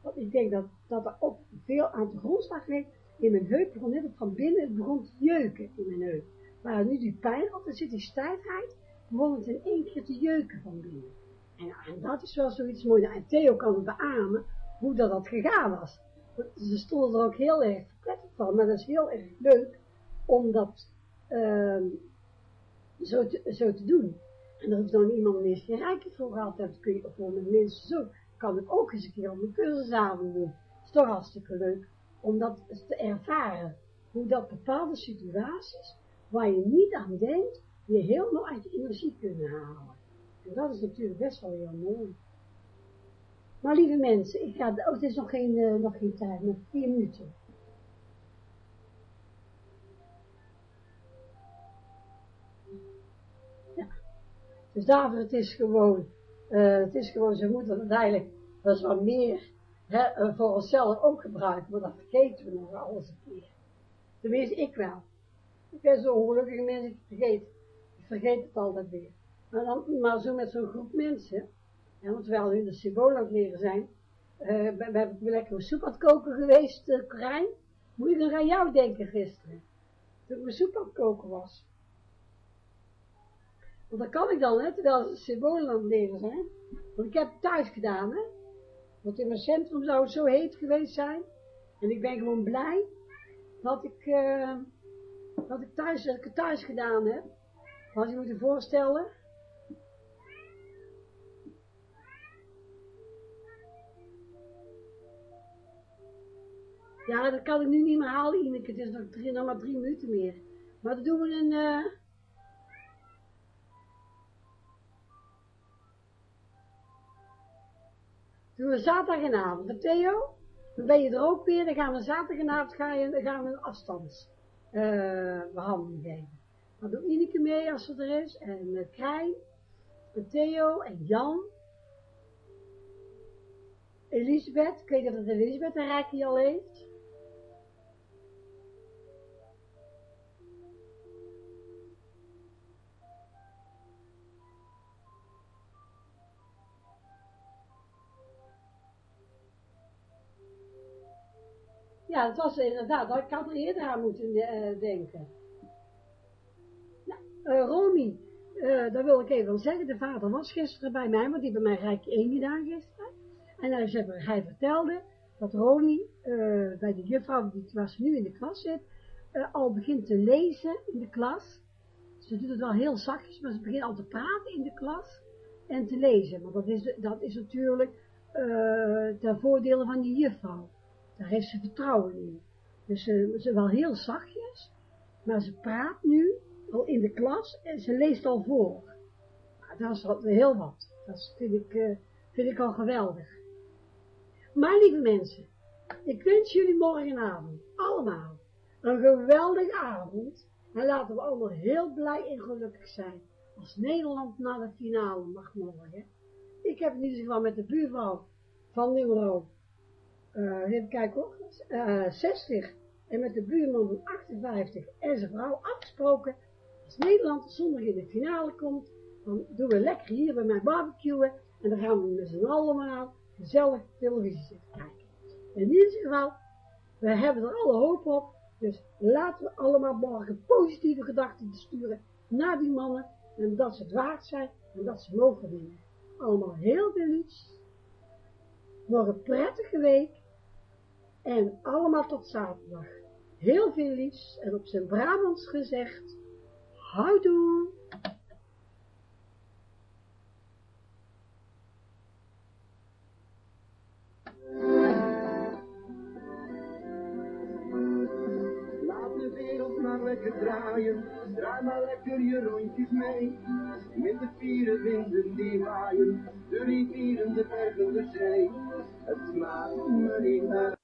want ik denk dat, dat er ook veel aan de grondslag ligt, in mijn heup begon net van binnen, het begon te jeuken in mijn heup. Maar nu die pijn had, dan zit die stijfheid, begon het in één keer te jeuken van binnen. En, en dat is wel zoiets moois. Nou, en Theo kan het beamen, hoe dat, dat gegaan was. Ze stonden er ook heel erg prettig van, maar dat is heel erg leuk om dat te, zo te doen. En ik dan iemand meer geen rijke voor gehad heb, kun je voor met mensen zo, kan ik ook eens een keer op een cursusavond doen. Is toch hartstikke leuk om dat te ervaren. Hoe dat bepaalde situaties, waar je niet aan denkt, je helemaal uit je energie kunnen halen. En dat is natuurlijk best wel heel mooi. Maar lieve mensen, ik ga, oh, het is nog geen, uh, nog geen tijd, nog vier minuten. Dus daarvoor, het is gewoon, uh, het is gewoon, ze moeten het eigenlijk, dat is wat meer, hè, uh, voor onszelf ook gebruiken, maar dat vergeten we nog alles een keer. Tenminste, ik wel. Ik ben zo'n ongelukkige mens, ik vergeet, ik vergeet het altijd weer. Maar, dan, maar zo met zo'n groep mensen, ja, want terwijl hun de symbool aan het leren zijn, uh, we hebben lekker soep aan het koken geweest, uh, Korijn. Moet ik nog aan jou denken gisteren, toen ik mijn soep aan het koken was. Want dat kan ik dan, hè, terwijl symbolen aan het zijn. Want ik heb thuis gedaan, hè. Want in mijn centrum zou het zo heet geweest zijn. En ik ben gewoon blij dat ik, uh, dat ik thuis, dat ik het thuis gedaan heb. Want je moet je voorstellen, Ja, dat kan ik nu niet meer halen, Ineke. Het is nog, drie, nog maar drie minuten meer. Maar dan doen we een... Uh... Doen we zaterdagavond. Theo, dan ben je er ook weer. Dan gaan we zaterdagavond ga je, dan gaan we een afstandsbehandeling uh, geven. Dan doet Ineke mee als ze er is. En uh, Krijn, en Theo en Jan. Elisabeth, ik weet dat het Elisabeth een rijkje al heeft. Ja, het was inderdaad, ik had er eerder aan moeten eh, denken. Nou, eh, Romy, daar wil ik even zeggen, de vader was gisteren bij mij, want die bij mij Rijk 1 gedaan gisteren. En hij, hij vertelde dat Romy bij de juffrouw die was nu in de klas zit, al begint te lezen in de klas. Ze doet het wel heel zachtjes, maar ze begint al te praten in de klas en te lezen. Want dat is, dat is natuurlijk ten voordele van die juffrouw. Daar heeft ze vertrouwen in. Dus ze, ze wel heel zachtjes, maar ze praat nu al in de klas en ze leest al voor. Dat is al heel wat. Dat vind ik, eh, vind ik al geweldig. Maar lieve mensen, ik wens jullie morgenavond allemaal een geweldige avond. En laten we allemaal heel blij en gelukkig zijn als Nederland naar de finale mag morgen. Ik heb in ieder geval met de buurvrouw van nummer eh, even kijken hoor, eh, 60 en met de buurman van 58 en zijn vrouw afgesproken, als Nederland zondag in de finale komt, dan doen we lekker hier bij mij barbecuen en dan gaan we met z'n allemaal gezellig televisie zitten kijken. In ieder geval, we hebben er alle hoop op, dus laten we allemaal morgen positieve gedachten sturen naar die mannen en dat ze het waard zijn en dat ze mogen winnen. Allemaal heel veel liefs. Nog een prettige week. En allemaal tot zaterdag. Heel veel liefs. En op zijn Brabants gezegd. Houdoe. Lekker draaien, draai maar lekker je rondjes mee. Met de vieren winden die waaien, de rivieren, de bergen, de zee. Het maakt me niet uit.